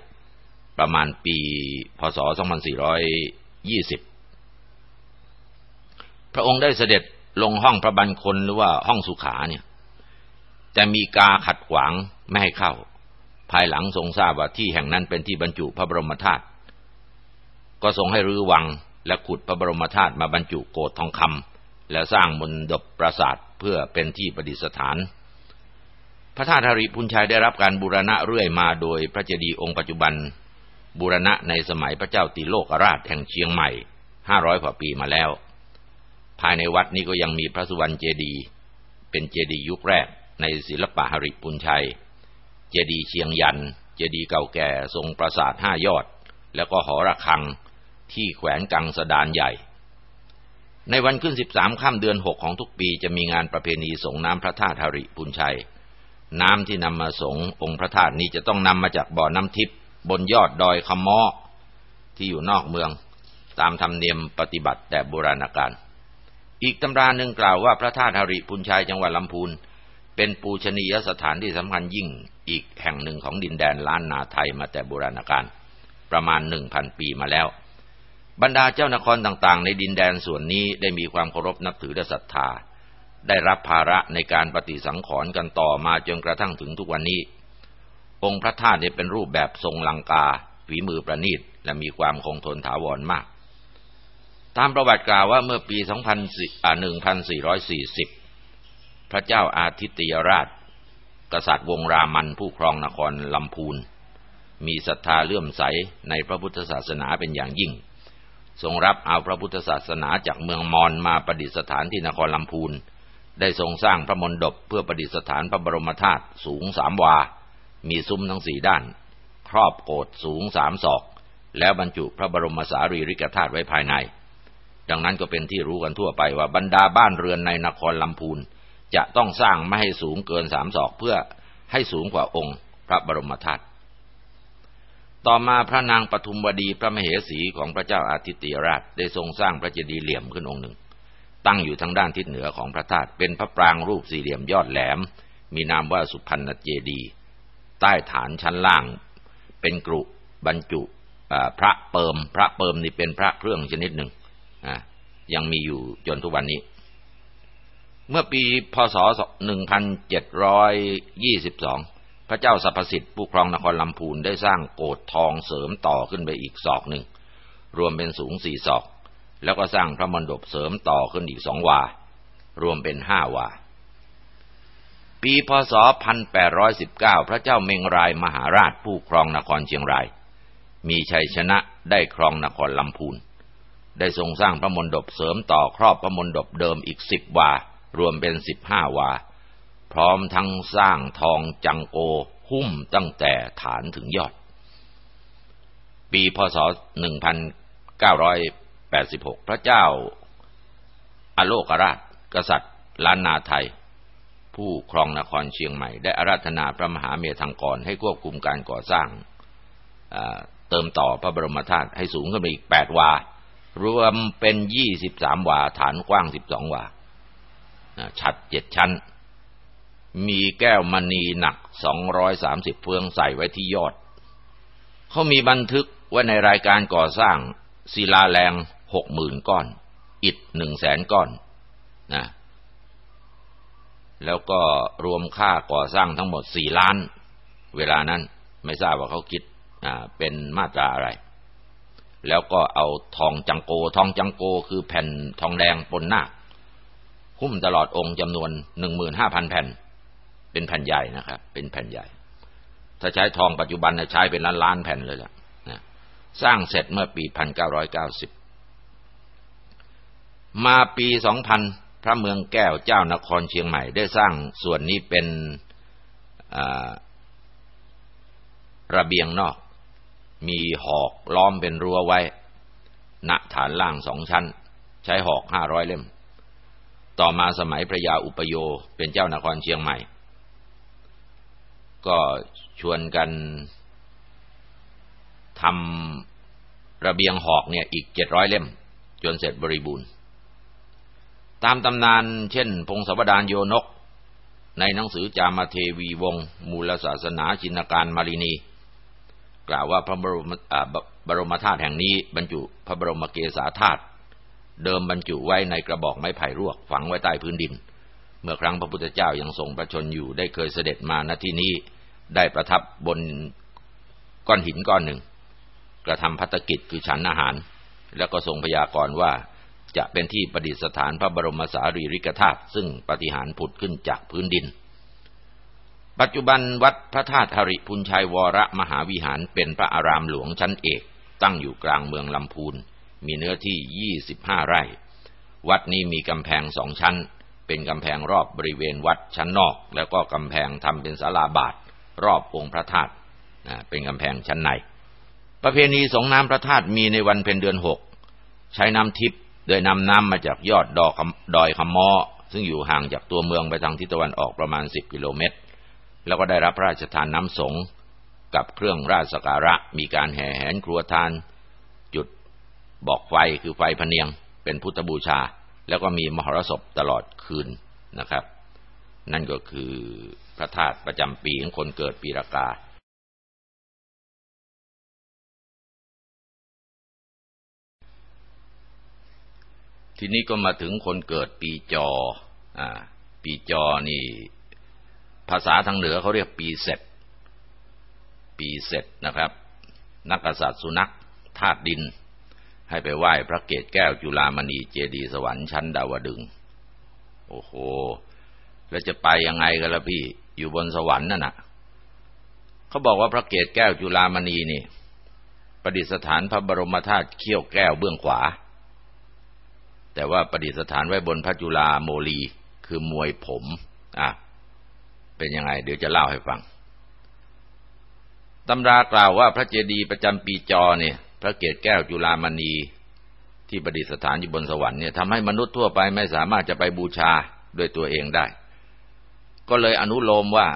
ประมาณปีพศ 2420 พระองค์ได้เสด็จลงห้องพระบัญคนหรือว่าห้องสุขาเนี่ย แต่มีกาขัดขวางไม่ให้เข้า ภายหลังทรงทราบว่าที่แห่งนั้นเป็นที่บรรจุพระบรมธาตุก็ทรงให้รื้อวัง และขุดพระบรมธาตุมาบรรจุโกดทองคำและสร้างมนดบปราสาทเพื่อเป็นที่ประดิษฐาน พระธาตุหริพุนชัยได้รับการบูรณะเรื่อยมาโดยพระเจดีย์องค์ปัจจุบัน บูรณะในสมัยพระเจ้าติโลกราชแห่งเชียงใหม่ห้าร้อยกว่าปีมาแล้ว ภายในวัดนี้ก็ยังมีพระสุวรรณเจดีย์เป็นเจดีย์ยุคแรกในศิลปะหริพุนชัย เจดีย์เชียงยัน เจดีย์เก่าแก่ทรงปราสาทห้ายอด แล้วก็หอระฆัง ที่แขวนกังสดานใหญ่ ในวันขึ้นสิบสามค่ำเดือนหกของทุกปีจะมีงานประเพณีส่งน้ำพระธาตุหริพุนชัย น้ำที่นำมาสงองค์พระธาตุนี้จะต้องนำมาจากบ่อน้ำทิพย์บนยอดดอยคำมอที่อยู่นอกเมือง ตามธรรมเนียมปฏิบัติแต่โบราณกาลอีกตำราหนึ่งกล่าวว่าพระธาตุหริพุนชัยจังหวัดลำพูนเป็นปูชนียสถานที่สำคัญยิ่งอีกแห่งหนึ่งของดินแดนล้านนาไทยมาแต่โบราณกาลประมาณหนึ่งพันปีมาแล้ว บรรดาเจ้านครต่างๆ ในดินแดนส่วนนี้ได้มีความเคารพนับถือและศรัทธา ได้รับภาระในการปฏิสังขรณ์กันต่อมาจนกระทั่งถึงทุกวันนี้ องค์พระธาตุเป็นรูปแบบทรงลังกา ฝีมือประณีตและมีความคงทนถาวรมาก ตามประวัติกล่าวว่าเมื่อปี 1440 พระเจ้าอาทิตยราช กษัตริย์วงรามันผู้ครองนครลำพูน มีศรัทธาเลื่อมใสในพระพุทธศาสนาเป็นอย่างยิ่ง ทรงรับเอาพระพุทธศาสนาจากเมืองมอญมาประดิษฐานที่นครลำพูน ได้ทรงสร้างพระมณฑปเพื่อประดิษฐานพระบรมธาตุสูงสามวา มีซุ้มทั้งสี่ด้าน ครอบโกดสูงสามศอก แล้วบรรจุพระบรมสารีริกธาตุไว้ภายใน ดังนั้นก็เป็นที่รู้กันทั่วไปว่าบรรดาบ้านเรือนในนครลำพูน จะต้องสร้างไม่ให้สูงเกินสามศอกเพื่อให้สูงกว่าองค์พระบรมธาตุ ต่อมาพระนางปทุมวดีพระมเหสีของพระเจ้าอาทิตยราชได้ทรงสร้างพระเจดีย์เหลี่ยมขึ้นองค์หนึ่ง ตั้งอยู่ทางด้านทิศเหนือของพระธาตุเป็นพระปรางรูปสี่เหลี่ยมยอดแหลม มีนามว่าสุพรรณเจดีย์ใต้ฐานชั้นล่าง เป็นกรุบรรจุพระเปิมพระเปิมนี่เป็นพระเครื่องชนิดหนึ่งยังมีอยู่จนทุกวันนี้ เมื่อปีพศ 1722 พระเจ้าสรรพสิทธิ์ผู้ครองนครลำพูนได้สร้างโกดทองเสริมต่อขึ้นไปอีกศอกหนึ่ง รวมเป็นสูงสี่ศอก แล้วก็สร้างพระมณฑปเสริมต่อขึ้นอีกสองวา รวมเป็นห้าวา ปีพศ 1819 พระเจ้าเมงรายมหาราชผู้ครองนครเชียงราย มีชัยชนะได้ครองนครลำพูน ได้ทรงสร้างพระมณฑปเสริมต่อครอบพระมณฑปเดิมอีกสิบวา รวมเป็นสิบห้าวา ร้อมทั้งสร้างทองจังโกหุ้มตั้งแต่ฐานถึงยอด ปีพศ 1986 พระเจ้าอโลกราช กษัตริย์ล้านนาไทย ผู้ครองนครเชียงใหม่ ได้อาราธนาพระมหาเมธังกรให้ควบคุมการก่อสร้างเติมต่อพระบรมธาตุให้สูงขึ้นไปอีกแปดวา รวมเป็นยี่สิบสามวา ฐานกว้างสิบสองวาชัดเจ็ดชั้น มีแก้วมณีหนักสองร้อยสามสิบเฟืองใส่ไว้ที่ยอด เขามีบันทึกไว้ในรายการก่อสร้างศิลาแรงหกหมื่นก้อน อิฐหนึ่งแสนก้อนนะแล้วก็รวมค่าก่อสร้างทั้งหมดสี่ล้าน เวลานั้นไม่ทราบว่าเขาคิดเป็นมาตราอะไร แล้วก็เอาทองจังโก ทองจังโกคือแผ่นทองแดงปนหน้าหุ้มตลอดองค์จำนวนหนึ่งหมื่นห้าพันแผ่น เป็นแผ่นใหญ่นะครับ เป็นแผ่นใหญ่ ถ้าใช้ทองปัจจุบันใช้เป็นล้านล้านแผ่นเลยล่ะนะสร้างเสร็จเมื่อปีพันเก้าร้อยเก้าสิบมาปีสองพันพระเมืองแก้วเจ้านครเชียงใหม่ได้สร้างส่วนนี้เป็นระเบียงนอก มีหอกล้อมเป็นรั้วไว้ ณฐานล่างสองชั้น ใช้หอกห้าร้อยเล่ม ต่อมาสมัยพระยาอุปโยเป็นเจ้านครเชียงใหม่ ก็ชวนกันทำระเบียงหอกเนี่ยอีกเจ็ดร้อยเล่ม จนเสร็จบริบูรณ์ ตามตำนานเช่น พงศวดารโยนก ในหนังสือจามาเทวีวงมูลศาสนาจินการมารินี กล่าวว่าพระบรมบรมธาตุแห่งนี้บรรจุพระบรมเกศาธาตุเดิมบรรจุไว้ในกระบอกไม้ไผ่รวกฝังไว้ใต้พื้นดิน เมื่อครั้งพระพุทธเจ้ายังทรงประชนอยู่ได้เคยเสด็จมาณที่นี้ ได้ประทับบนก้อนหินก้อนหนึ่ง กระทำพัฒกิจคือฉันอาหาร แล้วก็ทรงพยากรณ์ว่าจะเป็นที่ประดิษฐานพระบรมสารีริกธาตุซึ่งปฏิหารผุดขึ้นจากพื้นดิน ปัจจุบันวัดพระธาตุหริพุนชัยวรมหาวิหารเป็นพระอารามหลวงชั้นเอก ตั้งอยู่กลางเมืองลำพูน มีเนื้อที่ 25 ไร่ วัดนี้มีกำแพงสองชั้น เป็นกำแพงรอบบริเวณวัดชั้นนอก แล้วก็กำแพงทำเป็นศาลาบาท รอบองค์พระธาตุเป็นกำแพงชั้นใน ประเพณีสงน้ำพระธาตุมีในวันเพ็ญเดือนหกใช้น้ำทิพย์โดยนำน้ำมาจากยอดดอกดอยคำมอซึ่งอยู่ห่างจากตัวเมืองไปทางทิศตะวันออกประมาณ 10 กิโลเมตร แล้วก็ได้รับพระราชทานน้ำสงกับเครื่องราชสการะมีการแห่แหนครัวทาน จุดบอกไฟคือไฟพเนียง เป็นพุทธบูชา แล้วก็มีมหรสพตลอดคืนนะครับ นั่นก็คือพระธาตุประจำปีของคนเกิดปีรากาทีนี้ก็มาถึงคนเกิดปีจออ่าปีจอนี่ ภาษาทางเหนือเขาเรียกปีเสร็จ ปีเสร็จนะครับ นักกษัตริย์สุนัขธาตุดิน ให้ไปไหว้พระเกศแก้วจุลามณีเจดีสวรรค์ชั้นดาวดึง โอ้โห แล้วจะไปยังไงกันล่ะพี่ อยู่บนสวรรค์นั่นน่ะเขาบอกว่าพระเกศแก้วจุลามณีนี่ ประดิษฐานพระบรมธาตุเขี้ยวแก้วเบื้องขวา แต่ว่าประดิษฐานไว้บนพระจุลาโมลีคือมวยผม อะ เป็นยังไง เดี๋ยวจะเล่าให้ฟังตำรากล่าวว่าพระเจดีย์ประจำปีจอเนี่ย พระเกศแก้วจุลามณีที่ประดิษฐานอยู่บนสวรรค์เนี่ยทำให้มนุษย์ทั่วไปไม่สามารถจะไปบูชาด้วยตัวเองได้ ก็เลยอนุโลมว่า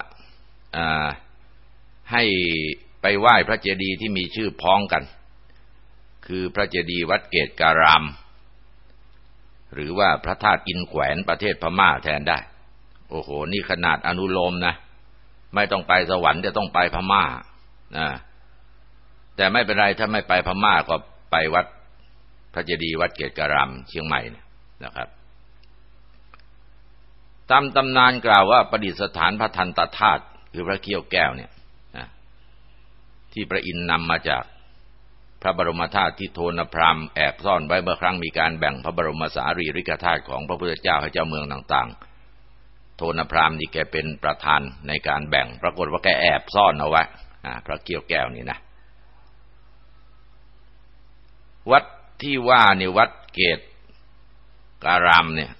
ให้ไปไหว้พระเจดีย์ที่มีชื่อพ้องกัน คือพระเจดีย์วัดเกตการาม หรือว่าพระธาตุอินแขวนประเทศพม่าแทนได้ โอ้โห นี่ขนาดอนุโลมนะ ไม่ต้องไปสวรรค์จะต้องไปพม่านะแต่ไม่เป็นไรถ้าไม่ไปพม่าก็ไปวัดพระเจดีย์วัดเกตการามเชียงใหม่นะครับ ตามตำนานกล่าวว่าประดิษฐานพระทันตธาตุคือพระเขี้ยวแก้วเนี่ยนะที่พระอินทร์นำมาจากพระบรมธาตุที่โทนพรามแอบซ่อนไว้เมื่อครั้งมีการแบ่งพระบรมสารีริกธาตุของพระพุทธเจ้าให้เจ้าเมืองต่าง ๆ โทนพรามนี่แกเป็นประธานในการแบ่ง ปรากฏว่าแกแอบซ่อนเอาไว้พระเกี้ยวแก้วนี่นะ วัดที่ว่านี่วัดเกตการามเนี่ย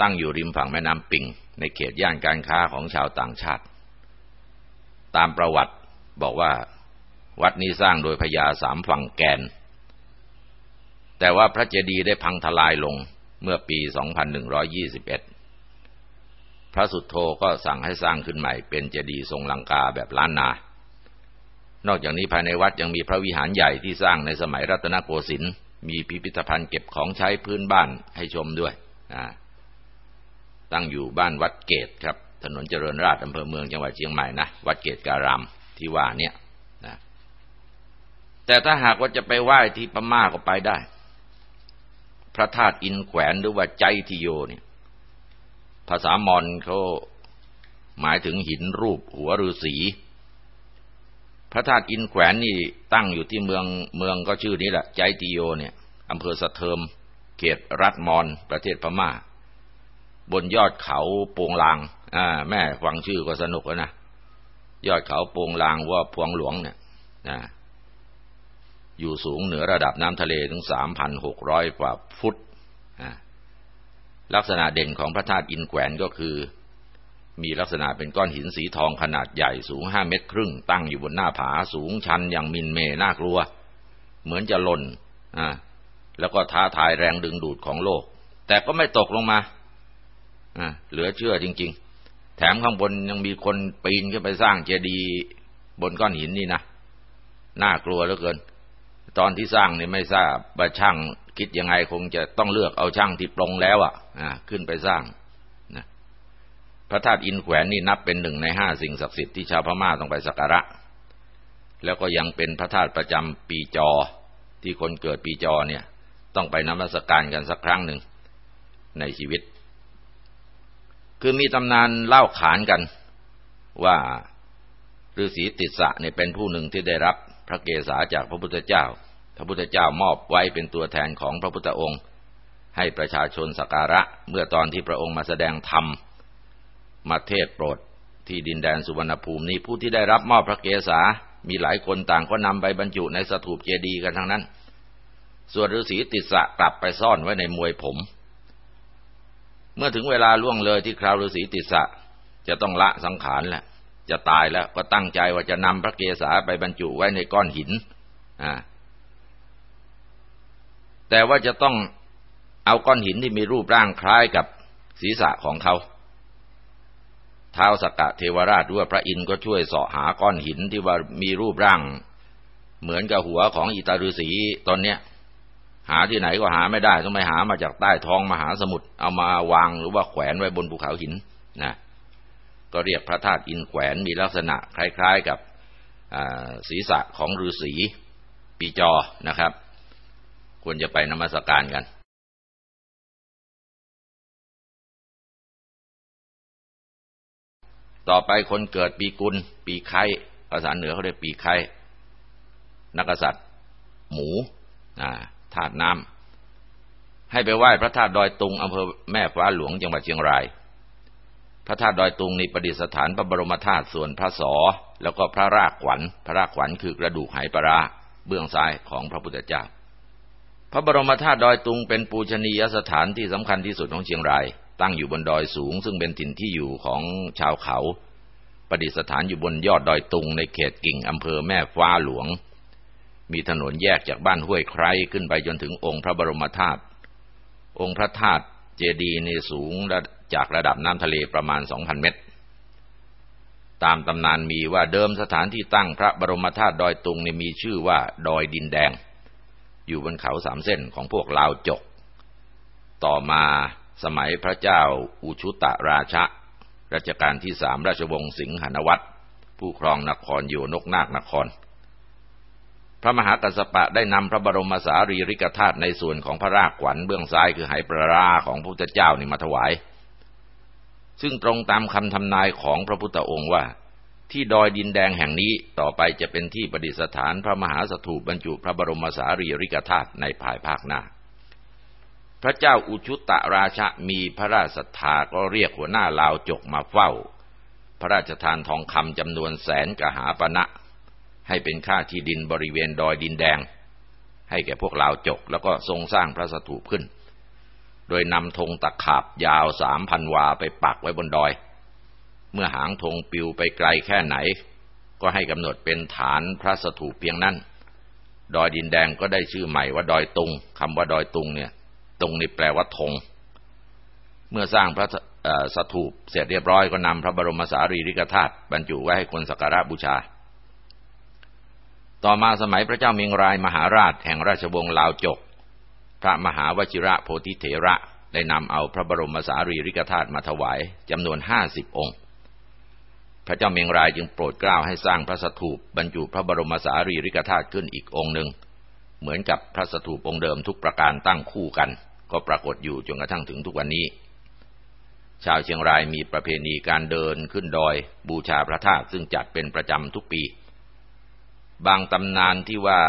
ตั้งอยู่ริมฝั่งแม่น้ำปิง ในเขตย่านการค้าของชาวต่างชาติ ตามประวัติบอกว่าวัดนี้สร้างโดยพญาสามฝั่งแกน แต่ว่าพระเจดีย์ได้พังทลายลงเมื่อปี 2121 พระสุดโทก็สั่งให้สร้างขึ้นใหม่เป็นเจดีย์ทรงลังกาแบบล้านนา นอกจากนี้ภายในวัดยังมีพระวิหารใหญ่ที่สร้างในสมัยรัตนโกสินทร์มีพิพิธภัณฑ์เก็บของใช้พื้นบ้านให้ชมด้วย ตั้งอยู่บ้านวัดเกตครับ ถนนเจริญราษฎร์อำเภอเมืองจังหวัดเชียงใหม่นะ วัดเกตการามที่ว่าเนี่ยนะแต่ถ้าหากว่าจะไปไหว้ที่พม่าก็ไปได้ พระธาตุอินแขวนหรือว่าใจทิโยเนี่ย ภาษามอญเขาหมายถึงหินรูปหัวฤาษีพระธาตุอินแขวนนี่ตั้งอยู่ที่เมืองเมืองก็ชื่อนี้แหละ ใจติโยเนี่ยอำเภอสะเทิม เขตรัฐมอนประเทศพม่า บนยอดเขาโปงลางอ่าแม่ฟังชื่อก็สนุกแล้วนะยอดเขาโปงลางว่าพวงหลวงเนี่ยนะอยู่สูงเหนือระดับน้ำทะเลถึงสามพันหกร้อยกว่าฟุตลักษณะเด่นของพระธาตุอินแขวนก็คือ มีลักษณะเป็นก้อนหินสีทองขนาดใหญ่สูงห้าเมตรครึ่ง ตั้งอยู่บนหน้าผาสูงชันอย่างมินเมน่ากลัว เหมือนจะหล่นอ่าแล้วก็ท้าทายแรงดึงดูดของโลก แต่ก็ไม่ตกลงมาอ่า เหลือเชื่อจริง ๆ แถมข้างบนยังมีคนปีนขึ้นไปสร้างเจดีย์บนก้อนหินนี่นะน่ากลัวเหลือเกิน ตอนที่สร้างนี่ไม่ทราบว่าช่างคิดยังไงคงจะต้องเลือกเอาช่างที่ปรงแล้วอะขึ้นไปสร้างนะพระธาตุอินแขวนนี่นับเป็นหนึ่งในห้าสิ่งศักดิ์สิทธิ์ที่ชาวพม่าต้องไปสักการะ แล้วก็ยังเป็นพระธาตุประจำปีจอที่คนเกิดปีจอเนี่ย ต้องไปนมัสการกันสักครั้งหนึ่งในชีวิต คือมีตำนานเล่าขานกันว่าฤาษีติสสะเนี่ยเป็นผู้หนึ่งที่ได้รับพระเกศาจากพระพุทธเจ้า พระพุทธเจ้ามอบไว้เป็นตัวแทนของพระพุทธองค์ ให้ประชาชนสักการะเมื่อตอนที่พระองค์มาแสดงธรรมมาเทศโปรดที่ดินแดนสุวรรณภูมินี้ผู้ที่ได้รับมอบพระเกศา มีหลายคนต่างก็นำไปบรรจุในสถูปเจดีย์กันทั้งนั้น ส่วนฤาษีติสสะกลับไปซ่อนไว้ในมวยผม เมื่อถึงเวลาล่วงเลยที่คราวฤาษีติสะ จะต้องละสังขารแหละจะตายแล้วก็ตั้งใจว่าจะนำพระเกศาไปบรรจุไว้ในก้อนหินอ่าแต่ว่าจะต้องเอาก้อนหินที่มีรูปร่างคล้ายกับศีรษะของเขาเท้าสกกะเทวราชด้วยพระอินทร์ก็ช่วยเสาะหาก้อนหินที่ว่ามีรูปร่าง เหมือนกับหัวของอิตาฤษีตอนเนี้ย หาที่ไหนก็หาไม่ได้ต้องไปหามาจากใต้ท้องมหาสมุทรเอามาวางหรือว่าแขวนไว้บนภูเขาหินนะก็เรียกพระธาตุอินแขวนมีลักษณะคล้าย ๆกับศีรษะของฤาษีปีจอนะครับ ควรจะไปนมัสการกันต่อไปคนเกิดปีกุล ปีไข่ภาษาเหนือเขาเรียกปีไข่นักษัตริย์ หมู ธาตุน้ำให้ไปไหว้พระธาตุดอยตุงอำเภอแม่ฟ้าหลวงจังหวัดเชียงราย พระธาตุดอยตุงนี่ประดิษฐานพระบรมธาตุส่วนพระสอแล้วก็พระรากขวัญ พระรากขวัญคือกระดูกไหปลาเบื้องซ้ายของพระพุทธเจ้า พระบรมธาตุดอยตุงเป็นปูชนียสถานที่สำคัญที่สุดของเชียงราย ตั้งอยู่บนดอยสูง ซึ่งเป็นถิ่นที่อยู่ของชาวเขา ประดิษฐานอยู่บนยอดดอยตุงในเขตกิ่งอำเภอแม่ฟ้าหลวง มีถนนแยกจากบ้านห้วยไคร้ขึ้นไปจนถึงองค์พระบรมธาตุ องค์พระธาตุเจดีย์ในสูงจากระดับน้ำทะเลประมาณ 2,000 เมตร ตามตำนานมีว่าเดิมสถานที่ตั้งพระบรมธาตุดอยตุงมีชื่อว่าดอยดินแดง อยู่บนเขาสามเส้นของพวกลาวจก ต่อมาสมัยพระเจ้าอุชุตะราชะรัชกาลที่สามราชวงศ์สิงหนวัตรผู้ครองนครอยู่นกนาคนคร พระมหากัสปะได้นำพระบรมสารีริกธาตุในส่วนของพระราขวัญเบื้องซ้ายคือไหปลาราของพระพุทธเจ้านี่มาถวาย ซึ่งตรงตามคำทำนายของพระพุทธองค์ว่า ที่ดอยดินแดงแห่งนี้ต่อไปจะเป็นที่ประดิษฐานพระมหาสถูปบรรจุพระบรมสารีริกธาตุในภายภาคหน้า พระเจ้าอุชุตตะราชมีพระราชศรัทธาก็เรียกหัวหน้าลาวจกมาเฝ้า พระราชทานทองคำจำนวนแสนกหาปณะ ให้เป็นค่าที่ดินบริเวณดอยดินแดง ให้แก่พวกลาวจก แล้วก็ทรงสร้างพระสถูปขึ้น โดยนำธงตะขาบยาวสามพันวาไปปักไว้บนดอย เมื่อหางธงปิวไปไกลแค่ไหน ก็ให้กำหนดเป็นฐานพระสถูปเพียงนั้น ดอยดินแดงก็ได้ชื่อใหม่ว่าดอยตุงคำว่าดอยตุงเนี่ย ตุงนี่แปลว่าธงเมื่อสร้างพระสถูปเสร็จเรียบร้อยก็นำพระบรมสารีริกธาตุบรรจุไว้ให้คนสักการะบูชา ต่อมาสมัยพระเจ้ามิงรายมหาราชแห่งราชวงศ์ลาวจก พระมหาวชิระโพธิเถระได้นำเอาพระบรมสารีริกธาตุมาถวายจำนวนห้าสิบองค์ พระเจ้าเมงรายจึงโปรดเกล้าให้สร้างพระสถูปบรรจุพระบรมสารีริกธาตุขึ้นอีกองค์หนึ่ง เหมือนกับพระสถูปองค์เดิมทุกประการตั้งคู่กัน ก็ปรากฏอยู่จนกระทั่งถึงทุกวันนี้ ชาวเชียงรายมีประเพณีการเดินขึ้นดอยบูชาพระธาตุซึ่งจัดเป็นประจำทุกปี บางตำนานที่ว่า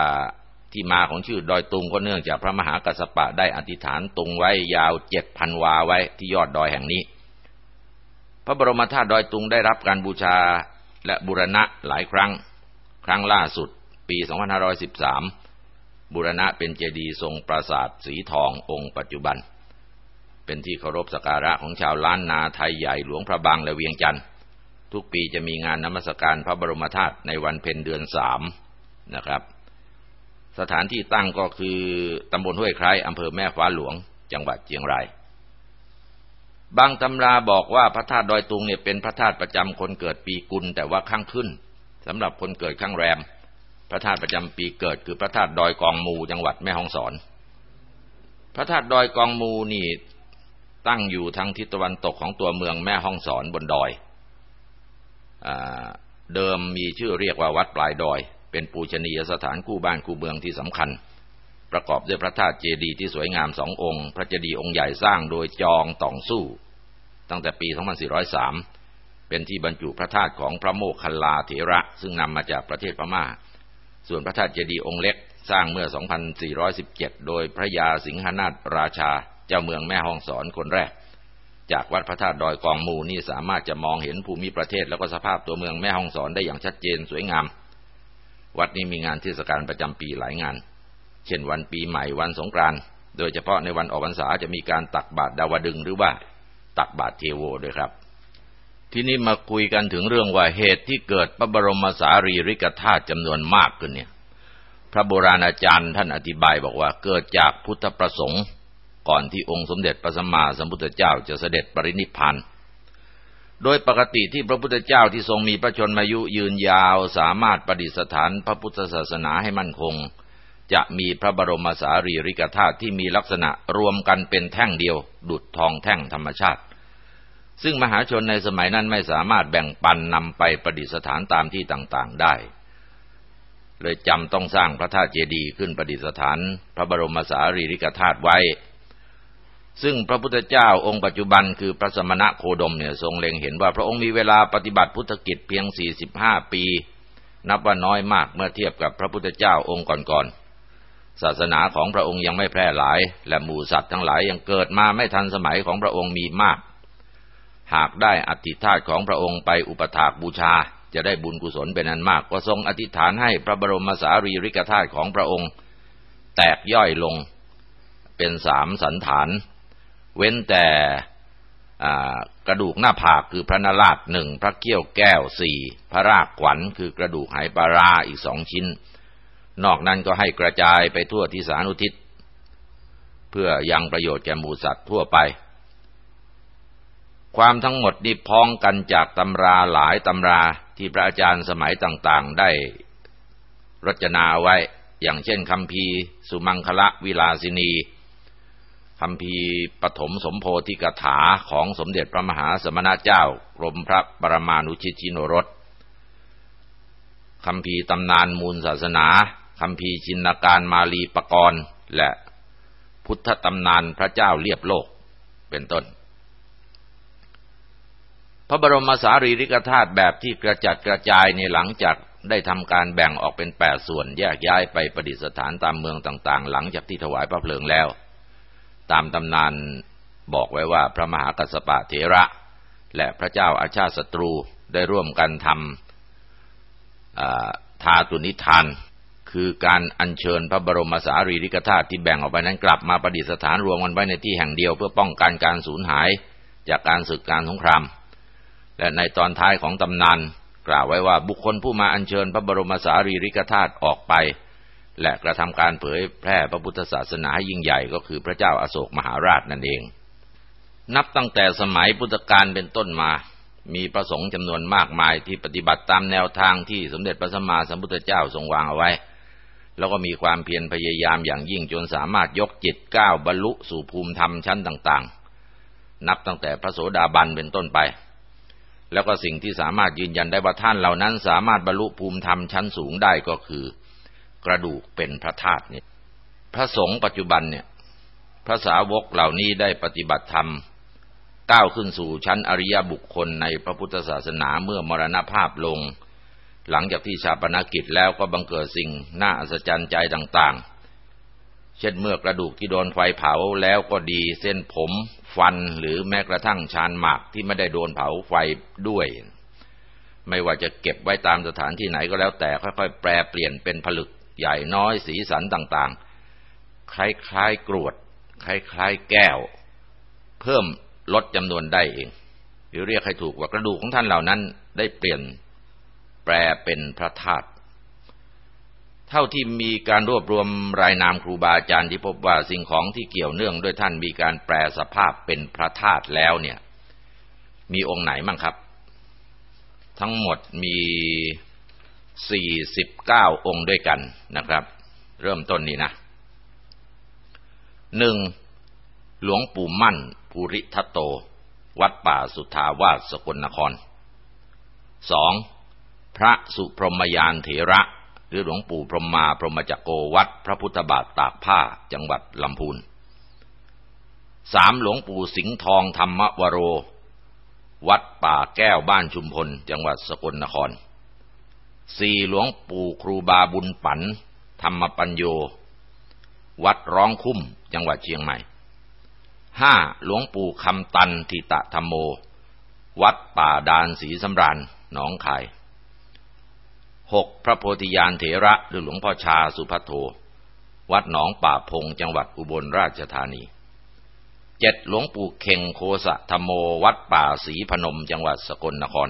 ที่มาของชื่อดอยตุงก็เนื่องจากพระมหากัสปะได้อธิษฐานตุงไว้ยาวเจ็ดพันวาไว้ที่ยอดดอยแห่งนี้ พระบรมธาตุดอยตุงได้รับการบูชาและบูรณะหลายครั้ง ครั้งล่าสุด ปี 2513 บูรณะเป็นเจดีย์ทรงปราสาทสีทององค์ปัจจุบัน เป็นที่เคารพสักการะของชาวล้านนาไทยใหญ่หลวงพระบางและเวียงจันทร์ทุกปีจะมีงานนมัสการพระบรมธาตุในวันเพ็ญเดือนสาม นะครับ สถานที่ตั้งก็คือตำบลห้วยไคร้อำเภอแม่ฟ้าหลวง จังหวัดเชียงราย บางตำราบอกว่าพระธาตุดอยตุงเนี่ยเป็นพระธาตุประจำคนเกิดปีกุลแต่ว่าข้างขึ้นสำหรับคนเกิดข้างแรม พระธาตุประจำปีเกิดคือพระธาตุดอยกองมูจังหวัดแม่ฮ่องสอน พระธาตุดอยกองมูนี่ตั้งอยู่ทางทิศตะวันตกของตัวเมืองแม่ฮ่องสอนบนดอยเดิมมีชื่อเรียกว่าวัดปลายดอย เป็นปูชนียสถานคู่บ้านคู่เมืองที่สำคัญ ประกอบด้วยพระธาตุเจดีย์ที่สวยงามสององค์ พระเจดีย์องค์ใหญ่สร้างโดยจองต่องสู้ ตั้งแต่ปี 2403 เป็นที่บรรจุพระธาตุของพระโมคคัลลาเถระซึ่งนำมาจากประเทศพม่า ส่วนพระธาตุเจดีย์องค์เล็กสร้างเมื่อ 2417 โดยพระยาสิงหนาถราชาเจ้าเมืองแม่ฮ่องสอนคนแรก จากวัดพระธาตุดอยกองมูนี่สามารถจะมองเห็นภูมิประเทศแล้วก็สภาพตัวเมืองแม่ฮ่องสอนได้อย่างชัดเจนสวยงาม วัดนี้มีงานเทศกาลประจำปีหลายงาน เช่นวันปีใหม่วันสงกรานต์โดยเฉพาะในวันออกพรรษาจะมีการตักบาตรดาวดึงหรือว่าตักบาตรเทโวด้วยครับ ที่นี้มาคุยกันถึงเรื่องว่าเหตุที่เกิดพระบรมสารีริกธาตุจำนวนมากขึ้นเนี่ย พระโบราณอาจารย์ท่านอธิบายบอกว่าเกิดจากพุทธประสงค์ ก่อนที่องค์สมเด็จพระสัมมาสัมพุทธเจ้าจะเสด็จปรินิพพาน โดยปกติที่พระพุทธเจ้าที่ทรงมีพระชนมายุยืนยาวสามารถประดิษฐานพระพุทธศาสนาให้มั่นคง จะมีพระบรมสารีริกธาตุที่มีลักษณะรวมกันเป็นแท่งเดียว ดุดทองแท่งธรรมชาติ ซึ่งมหาชนในสมัยนั้นไม่สามารถแบ่งปันนำไปประดิษฐานตามที่ต่างๆได้ เลยจำต้องสร้างพระธาตุเจดีย์ขึ้นประดิษฐาน พระบรมสารีริกธาตุไว้ ซึ่งพระพุทธเจ้าองค์ปัจจุบันคือพระสมณะโคดมเนี่ยทรงเล็งเห็นว่าพระองค์มีเวลาปฏิบัติพุทธกิจเพียง 45 ปี นับว่าน้อยมากเมื่อเทียบกับพระพุทธเจ้าองค์ก่อนๆ ศาสนาของพระองค์ยังไม่แพร่หลาย และหมู่สัตว์ทั้งหลายยังเกิดมาไม่ทันสมัยของพระองค์มีมาก หากได้อธิธาตของพระองค์ไปอุปถากบูชา จะได้บุญกุศลเป็นอันมาก ก็ทรงอธิษฐานให้พระบรมสารีริกธาตุของพระองค์ แตกย่อยลง เป็นสามสันฐาน เว้นแต่กระดูกหน้าผากคือพระนราชหนึ่งพระเกี้ยวแก้วสี่พระรากขวัญคือกระดูกไหปลาราอีกสองชิ้น นอกนั้นก็ให้กระจายไปทั่วที่สานุทิศ เพื่อยังประโยชน์แก่หมูสัตว์ทั่วไป ความทั้งหมดนี้พ้องกันจากตำราหลายตำราที่พระอาจารย์สมัยต่างๆได้รจนาไว้ อย่างเช่นคำพีสุมังคละวิลาสินี คำพีปฐมสมโพธิกถาของสมเด็จพระมหาสมณเจ้ากรมพระปรมาณุชิชินรสคำพีตำนานมูลศาสนาคำพีชินการมาลีปกรณ์ และพุทธตำนานพระเจ้าเรียบโลกเป็นต้น พระบรมสารีริกธาตุแบบที่กระจัดกระจายในหลังจากได้ทำการแบ่งออกเป็นแปดส่วนแยกย้ายไปประดิษฐานตามเมืองต่างๆ หลังจากที่ถวายพระเพลิงแล้ว ตามตำนานบอกไว้ว่าพระมหากัสสปะเถระ และพระเจ้าอาชาติศัตรูได้ร่วมกันทำทาตุนิทาน คือการอัญเชิญพระบรมสารีริกธาตุที่แบ่งออกไปนั้นกลับมาประดิษฐานรวมกันไว้ในที่แห่งเดียวเพื่อป้องกันการสูญหายจากการศึกการสงคราม และในตอนท้ายของตำนานกล่าวไว้ว่าบุคคลผู้มาอัญเชิญพระบรมสารีริกธาตุออกไป และกระทำการเผยแพร่พระพุทธศาสนายิ่งใหญ่ก็คือพระเจ้าอาโศกมหาราชนั่นเอง นับตั้งแต่สมัยพุทธกาลเป็นต้นมา มีประสงค์จำนวนมากมายที่ปฏิบัติตามแนวทางที่สมเด็จพระสัมมาสัมพุทธเจ้าทรงวางเอาไว้ แล้วก็มีความเพียรพยายามอย่างยิ่งจนสามารถยกจิตก้าวบรรลุสู่ภูมิธรรมชั้นต่างๆ นับตั้งแต่พระโสดาบันเป็นต้นไป แล้วก็สิ่งที่สามารถยืนยันได้ว่าท่านเหล่านั้นสามารถบรรลุภูมิธรรมชั้นสูงได้ก็คือ กระดูกเป็นพระธาตุเนี่ยพระสงฆ์ปัจจุบันเนี่ยพระสาวกเหล่านี้ได้ปฏิบัติธรรมก้าวขึ้นสู่ชั้นอริยบุคคลในพระพุทธศาสนาเมื่อมรณภาพลง หลังจากที่ชาปนกิจแล้วก็บังเกิดสิ่งน่าอัศจรรย์ใจต่างๆ เช่นเมื่อกระดูกที่โดนไฟเผาแล้วก็ดีเส้นผม ฟันหรือแม้กระทั่งชานหมากที่ไม่ได้โดนเผาไฟด้วย ไม่ว่าจะเก็บไว้ตามสถานที่ไหนก็แล้วแต่ค่อยๆ แปรเปลี่ยนเป็นผลึก ใหญ่น้อยสีสันต่างๆ คล้ายๆกรวด คล้ายๆแก้ว เพิ่มลดจำนวนได้เองหรือเรียกให้ถูกว่ากระดูกของท่านเหล่านั้น ได้เปลี่ยนแปลเป็นพระธาตุเท่าที่มีการรวบรวมรายนามครูบาอาจารย์ที่พบว่าสิ่งของที่เกี่ยวเนื่องด้วยท่านมีการแปลสภาพเป็นพระธาตุแล้วเนี่ย มีองค์ไหนมั่งครับ ทั้งหมดมี สี่สิบเก้าองค์ด้วยกันนะครับ เริ่มต้นนี้นะหนึ่งหลวงปู่มั่นภูริทัตโต วัดป่าสุทธาวาสสกลนครสองพระสุพรหมยานเถระ หรือหลวงปู่พรหมาพรหมจักโกวัดพระพุทธบาทตากผ้าจังหวัดลำพูนสามหลวงปู่สิงห์ทองธรรมวโร วัดป่าแก้วบ้านชุมพล จังหวัดสกลนคร สี่หลวงปู่ครูบาบุญปัน ธรรมปัญโย วัดร้องคุ้มจังหวัดเชียงใหม่ห้าหลวงปู่คำตันทิตะธรรมโม วัดป่าดานศรีสำราญหนองคายหกพระโพธิญาณเถระหรือหลวงพ่อชาสุพัทโท วัดหนองป่าพงจังหวัดอุบลราชธานีเจ็ดหลวงปู่เข่งโคสะธรรมโม วัดป่าศรีพนมจังหวัดสกลนคร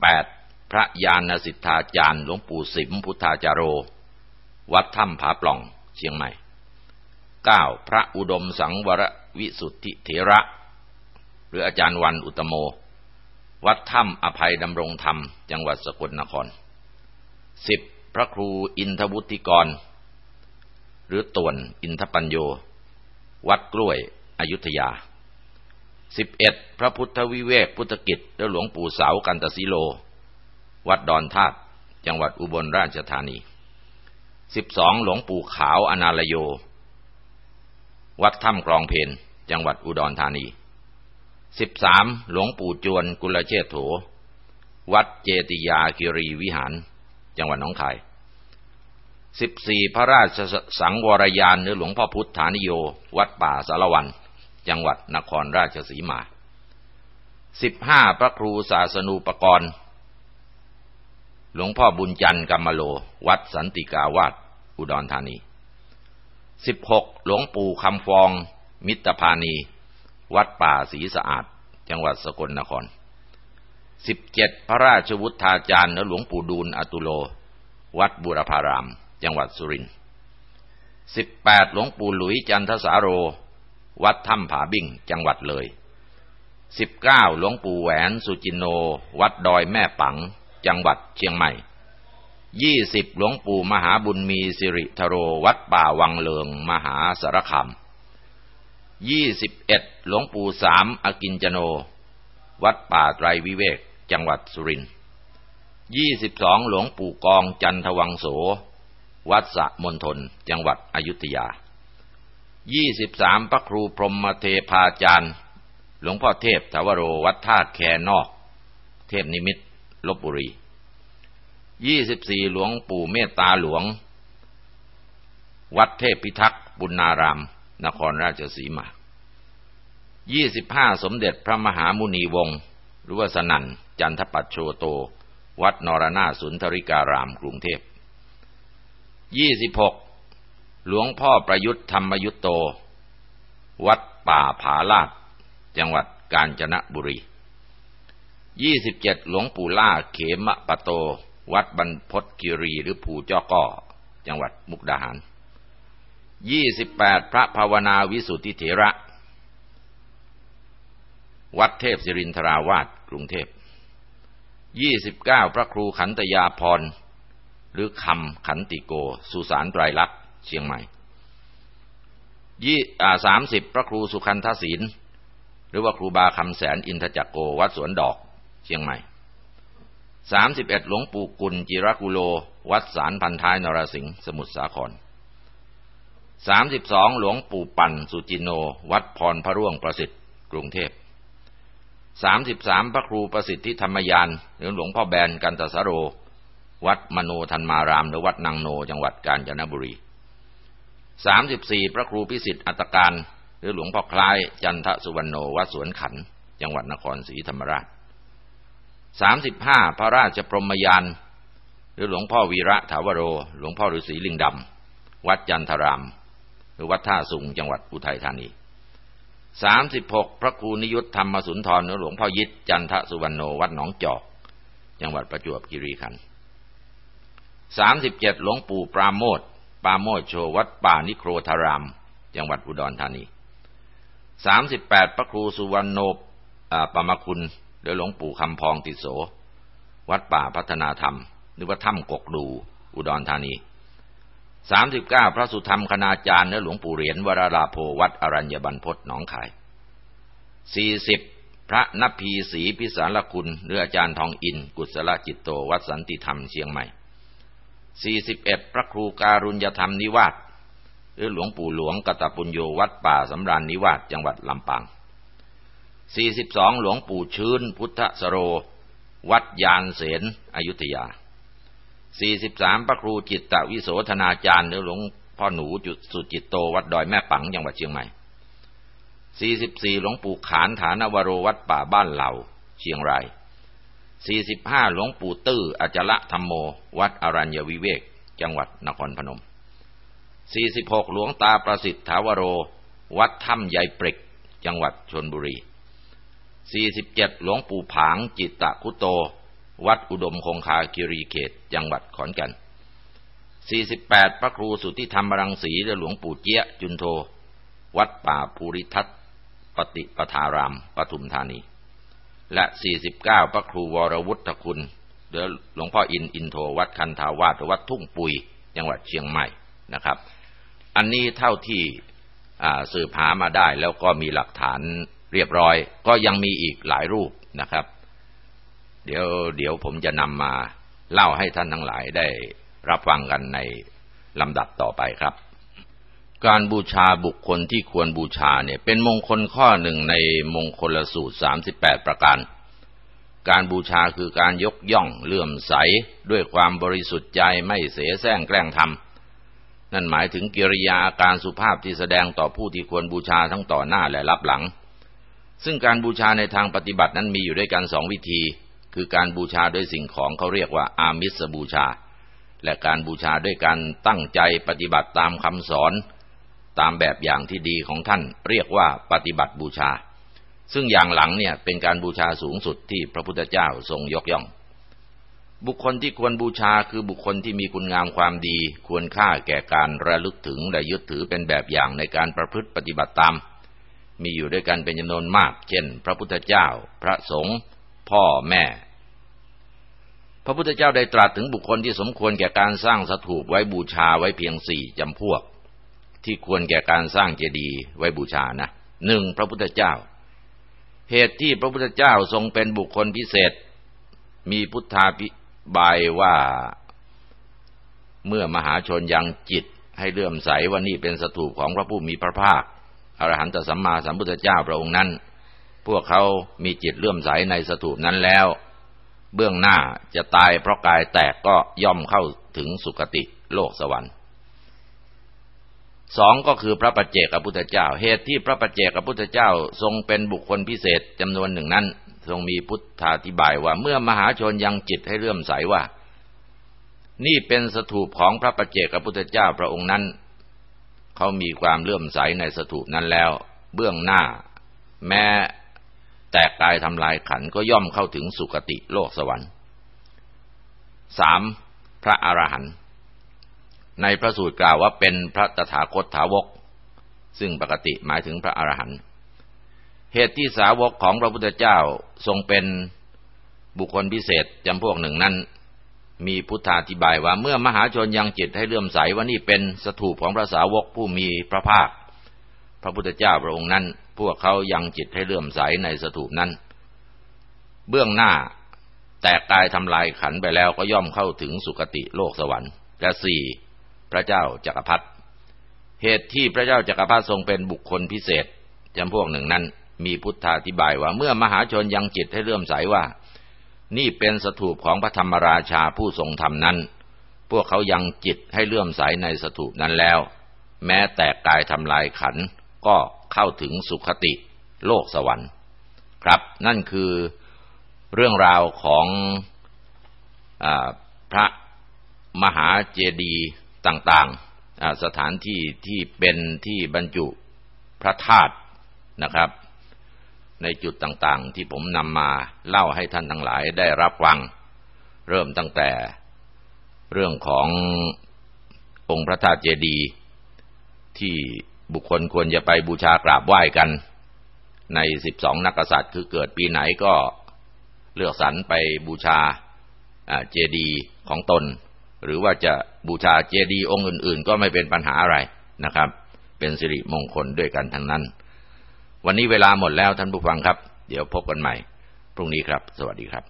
แปด พระยานสิทธาจารย์หลวงปู่สิมพุทธาจารโร วัดถ้ำผาปล่องเชียงใหม่เก้าพระอุดมสังวรวิสุทธิเถระ หรืออาจารย์วันอุตโม วัดถ้ำอภัยดำรงธรรม จังหวัดสกลนครสิบพระครูอินทวุติกร หรือต่วนอินทปัญโย วัดกล้วยอยุธยาสิบเอ็ดพระพุทธวิเวกพุทธกิจและหลวงปู่เสากันตสิโล วัดดอนธาตุจังหวัดอุบลราชธานีสิบสองหลวงปู่ขาวอนาลโย วัดถ้ำกรองเพนจังหวัดอุดรธานีสิบสามหลวงปู่จวนกุลเชษโถ วัดเจติยาคิรีวิหาร จังหวัดหนองคายสิบสี่พระราชสังวรยานหรือหลวงพ่อพุทธานิโย วัดป่าสารวัน จังหวัดนครราชสีมาสิบห้าพระครูศาสนูปกรณ์ หลวงพ่อบุญจันทร์กัมมโล วัดสันติกาวาสอุดรธานีสิบหลวงปู่คำฟอง มิตรพานี วัดป่าศรีสะอาด จังหวัดสกลนครสิบเจ็ดพระราชวุฒาจารย์และหลวงปู่ดูลอตุโล วัดบุรพาราม จังหวัดสุรินทร์สิบแปดหลวงปู่หลุยจันทสาโร วัดถ้ำผาบิ่งจังหวัดเลยสิบเก้าหลวงปู่แหวนสุจินโน วัดดอยแม่ปัง จังหวัดเชียงใหม่ยี่สิบหลวงปู่มหาบุญมีสิริทโรวัดป่าวังเลิงมหาสารคามยี่สิบเอ็ดหลวงปู่สามอกินจโน วัดป่าไตรวิเวกจังหวัดสุรินทร์ยี่สิบสองหลวงปู่กองจันทวังโส วัดสะมณฑลจังหวัดอยุธยายี่สิบสามพระครูพรหมเทพาจารย์ หลวงพ่อเทพทวโรวัดธาแคนอก เทพนิมิตร ลบบุรียี่สิบสี่หลวงปู่เมตตาหลวง วัดเทพพิทักษ์บุญนาราม นครราชสีมายี่สิบห้าสมเด็จพระมหามุนีวงศ์หรือว่าสนันจันทปัจโชโต วัดนรนาสุนทริการามกรุงเทพยี่สิบหกหลวงพ่อประยุทธ์ธรรมยุตโต วัดป่าผาลาด จังหวัดกาญจนบุรี ยี่สิบเจ็ดหลวงปู่ล่าเขมปะโต วัดบรรพศกิรีหรือภูเจ้าก้อจังหวัดมุกดาหารยี่สิบแปดพระภาวนาวิสุทธิเถระ วัดเทพศิรินทราวาสกรุงเทพยี่สิบเก้าพระครูขันตยาพร หรือคำขันติโก สุสานไตรลักษณ์เชียงใหม่ยี่สามสิบพระครูสุขันทศีลหรือว่าครูบาคำแสนอินทจักโกวัดสวนดอก เชียงใหม่สามสิบเอ็ดหลวงปู่กุลจิรกุโล วัดสารพันท้ายนรสิงห์สมุทรสาครสามสิบสองหลวงปู่ปั่นสุจินโน วัดพรพระร่วงประสิทธิ์กรุงเทพสามสิบสามพระครูประสิทธิธรรมยานหรือหลวงพ่อแบนกันตสโร วัดมโนธันมาราม หรือวัดนางโนจังหวัดกาญจนบุรีสามสิบสี่พระครูพิสิทธิ์อัตการ หรือหลวงพ่อคล้ายจันทสุวรรณโนวัดสวนขัน จังหวัดนครศรีธรรมราช สามสิบห้าพระราชพรหมยานหรือหลวงพ่อวีระถาวโร หลวงพ่อฤาษีลิงดำ วัดจันทราม หรือวัดท่าสุงจังหวัดอุทัยธานีสามสิบหกพระครูนิยุทธธรรมสุนทรหรือหลวงพ่อยิตจันทสุวรรณโนวัดหนองจอก จังหวัดประจวบคีรีขันธ์สามสิบเจ็ดหลวงปู่ปราโมทปราโมทโชวัดป่านิโครธาราม จังหวัดอุดรธานีสามสิบแปดพระครูสุวรรณโนปมคุณ โดยหลวงปู่คำพองติโส วัดป่าพัฒนาธรรมนึกว่าถ้ำกกดู อุดรธานีสามสิบเก้าพระสุธรรมคณาจารย์และหลวงปู่เหรียญวราลาโพวัดอรัญญบันพศหนองคายสี่สิบพระนภีศรีพิสารคุณ หรืออาจารย์ทองอิน กุศลจิตโต วัดสันติธรรมเชียงใหม่ 41 พระครูการุญยธรรมนิวาสหรือหลวงปู่หลวงกตปุญโยวัดป่าสำราญนิวาสจังหวัดลำปาง 42 หลวงปู่ชื้น พุทธสโร วัดยานเสนอยุธยา 43 พระครูจิตตวิโสธนาจารย์หรือหลวงพ่อหนูจุดสุจิตโต วัดดอยแม่ปังจังหวัดเชียงใหม่ 44 หลวงปู่ขานฐานวโรวัดป่าบ้านเหล่า เชียงราย 45 หลวงปู่ตื้ออจละธรรมโม วัดอรัญญวิเวก จังหวัดนครพนม 46 หลวงตาประสิทธิ์ถาวโร วัดถ้ำใหญ่เปรกจังหวัดชนบุรี 47 หลวงปู่ผางจิตตะคุโต วัดอุดมคงคาคิรีเขต จังหวัดขอนแก่น 48 พระครูสุทธิธรรมรังสีและหลวงปู่เจี๊ยจุนโท วัดป่าภูริทัตปฏิปทารามปทุมธานี และ 49 พระครูวรวุฒิคุณหรือหลวงพ่ออินอินโทวัดคันธาวาสวัดทุ่งปุย จังหวัดเชียงใหม่นะครับ อันนี้เท่าที่สืบหามาได้แล้วก็มีหลักฐาน เรียบร้อย ก็ยังมีอีกหลายรูปนะครับ เดี๋ยวเดี๋ยวผมจะนำมาเล่าให้ท่านทั้งหลายได้รับฟังกันในลำดับต่อไปครับ การบูชาบุคคลที่ควรบูชาเนี่ยเป็นมงคลข้อหนึ่งในมงคลสูตร 38 ประการ การบูชาคือการยกย่องเลื่อมใสด้วยความบริสุทธิ์ใจไม่เสแสร้งแกล้งทำนั่นหมายถึงกิริยาอาการสุภาพที่แสดงต่อผู้ที่ควรบูชาทั้งต่อหน้าและรับหลัง ซึ่งการบูชาในทางปฏิบัตินั้นมีอยู่ด้วยกันสองวิธี คือการบูชาด้วยสิ่งของเขาเรียกว่าอามิสบูชา และการบูชาด้วยการตั้งใจปฏิบัติตามคำสอน ตามแบบอย่างที่ดีของท่านเรียกว่าปฏิบัติบูชา ซึ่งอย่างหลังเนี่ยเป็นการบูชาสูงสุดที่พระพุทธเจ้าทรงยกย่อง บุคคลที่ควรบูชาคือบุคคลที่มีคุณงามความดี ควรค่าแก่การระลึกถึงและยึดถือเป็นแบบอย่างในการประพฤติปฏิบัติตาม มีอยู่ด้วยกันเป็นจำนวนมาก เช่น พระพุทธเจ้า พระสงฆ์พ่อแม่ พระพุทธเจ้าได้ตรัสถึงบุคคลที่สมควรแก่การสร้างสถูปไว้บูชาไว้เพียงสี่จำพวก ที่ควรแก่การสร้างเจดีย์ไว้บูชานะหนึ่งพระพุทธเจ้า เหตุที่พระพุทธเจ้าทรงเป็นบุคคลพิเศษ มีพุทธาพิบายว่าเมื่อมหาชนยังจิตให้เลื่อมใสว่านี่เป็นสถูปของพระผู้มีพระภาค อรหันตสัมมาสัมพุทธเจ้าพระองค์นั้น พวกเขามีจิตเลื่อมใสในสถูปนั้นแล้ว เบื้องหน้าจะตายเพราะกายแตกก็ย่อมเข้าถึงสุคติโลกสวรรค์สองก็คือพระปัจเจกพุทธเจ้า เหตุที่พระปัจเจกพุทธเจ้าทรงเป็นบุคคลพิเศษจำนวนหนึ่งนั้น ทรงมีพุทธาธิบายว่าเมื่อมหาชนยังจิตให้เลื่อมใสว่า นี่เป็นสถูปของพระปัจเจกพุทธเจ้าพระองค์นั้น เขามีความเลื่อมใสในสถูปนั้นแล้ว เบื้องหน้า แม้แตกกายทำลายขันก็ย่อมเข้าถึงสุคติโลกสวรรค์สามพระอรหันต์ในพระสูตรกล่าวว่าเป็นพระตถาคตถาวก ซึ่งปกติหมายถึงพระอรหันต์เหตุที่สาวกของพระพุทธเจ้าทรงเป็นบุคคลพิเศษจำพวกหนึ่งนั้น มีพุทธาธิบายว่าเมื่อมหาชนยังจิตให้เลื่อมใสว่านี่เป็นสถูปของพระสาวกผู้มีพระภาค พระพุทธเจ้าพระองค์นั้น พวกเขายังจิตให้เลื่อมใสในสถูปนั้น เบื้องหน้าแตกกายทำลายขันไปแล้วก็ย่อมเข้าถึงสุคติโลกสวรรค์และสี่พระเจ้าจักรพรรดิเหตุที่พระเจ้าจักรพรรดิทรงเป็นบุคคลพิเศษจำพวกหนึ่งนั้น มีพุทธาธิบายว่าเมื่อมหาชนยังจิตให้เลื่อมใสว่า นี่เป็นสถูปของพระธรรมราชาผู้ทรงธรรมนั้น พวกเขายังจิตให้เลื่อมใสในสถูปนั้นแล้ว แม้แตกกายทำลายขันก็เข้าถึงสุขติโลกสวรรค์ ครับนั่นคือเรื่องราวของอพระมหาเจดีย์ต่างๆ สถานที่ที่เป็นที่บรรจุพระธาตุนะครับ ในจุดต่างๆ ที่ผมนำมาเล่าให้ท่านทั้งหลายได้รับฟัง เริ่มตั้งแต่เรื่องขององค์พระธาตุเจดีย์ที่บุคคลควรจะไปบูชากราบไหว้กัน ในสิบสองนักษัตริย์คือเกิดปีไหนก็เลือกสรรไปบูชาเจดีย์ของตน หรือว่าจะบูชาเจดีย์องค์อื่น ๆ ก็ไม่เป็นปัญหาอะไรนะครับ เป็นสิริมงคลด้วยกันทั้งนั้น วันนี้เวลาหมดแล้วท่านผู้ฟังครับ เดี๋ยวพบกันใหม่ พรุ่งนี้ครับ สวัสดีครับ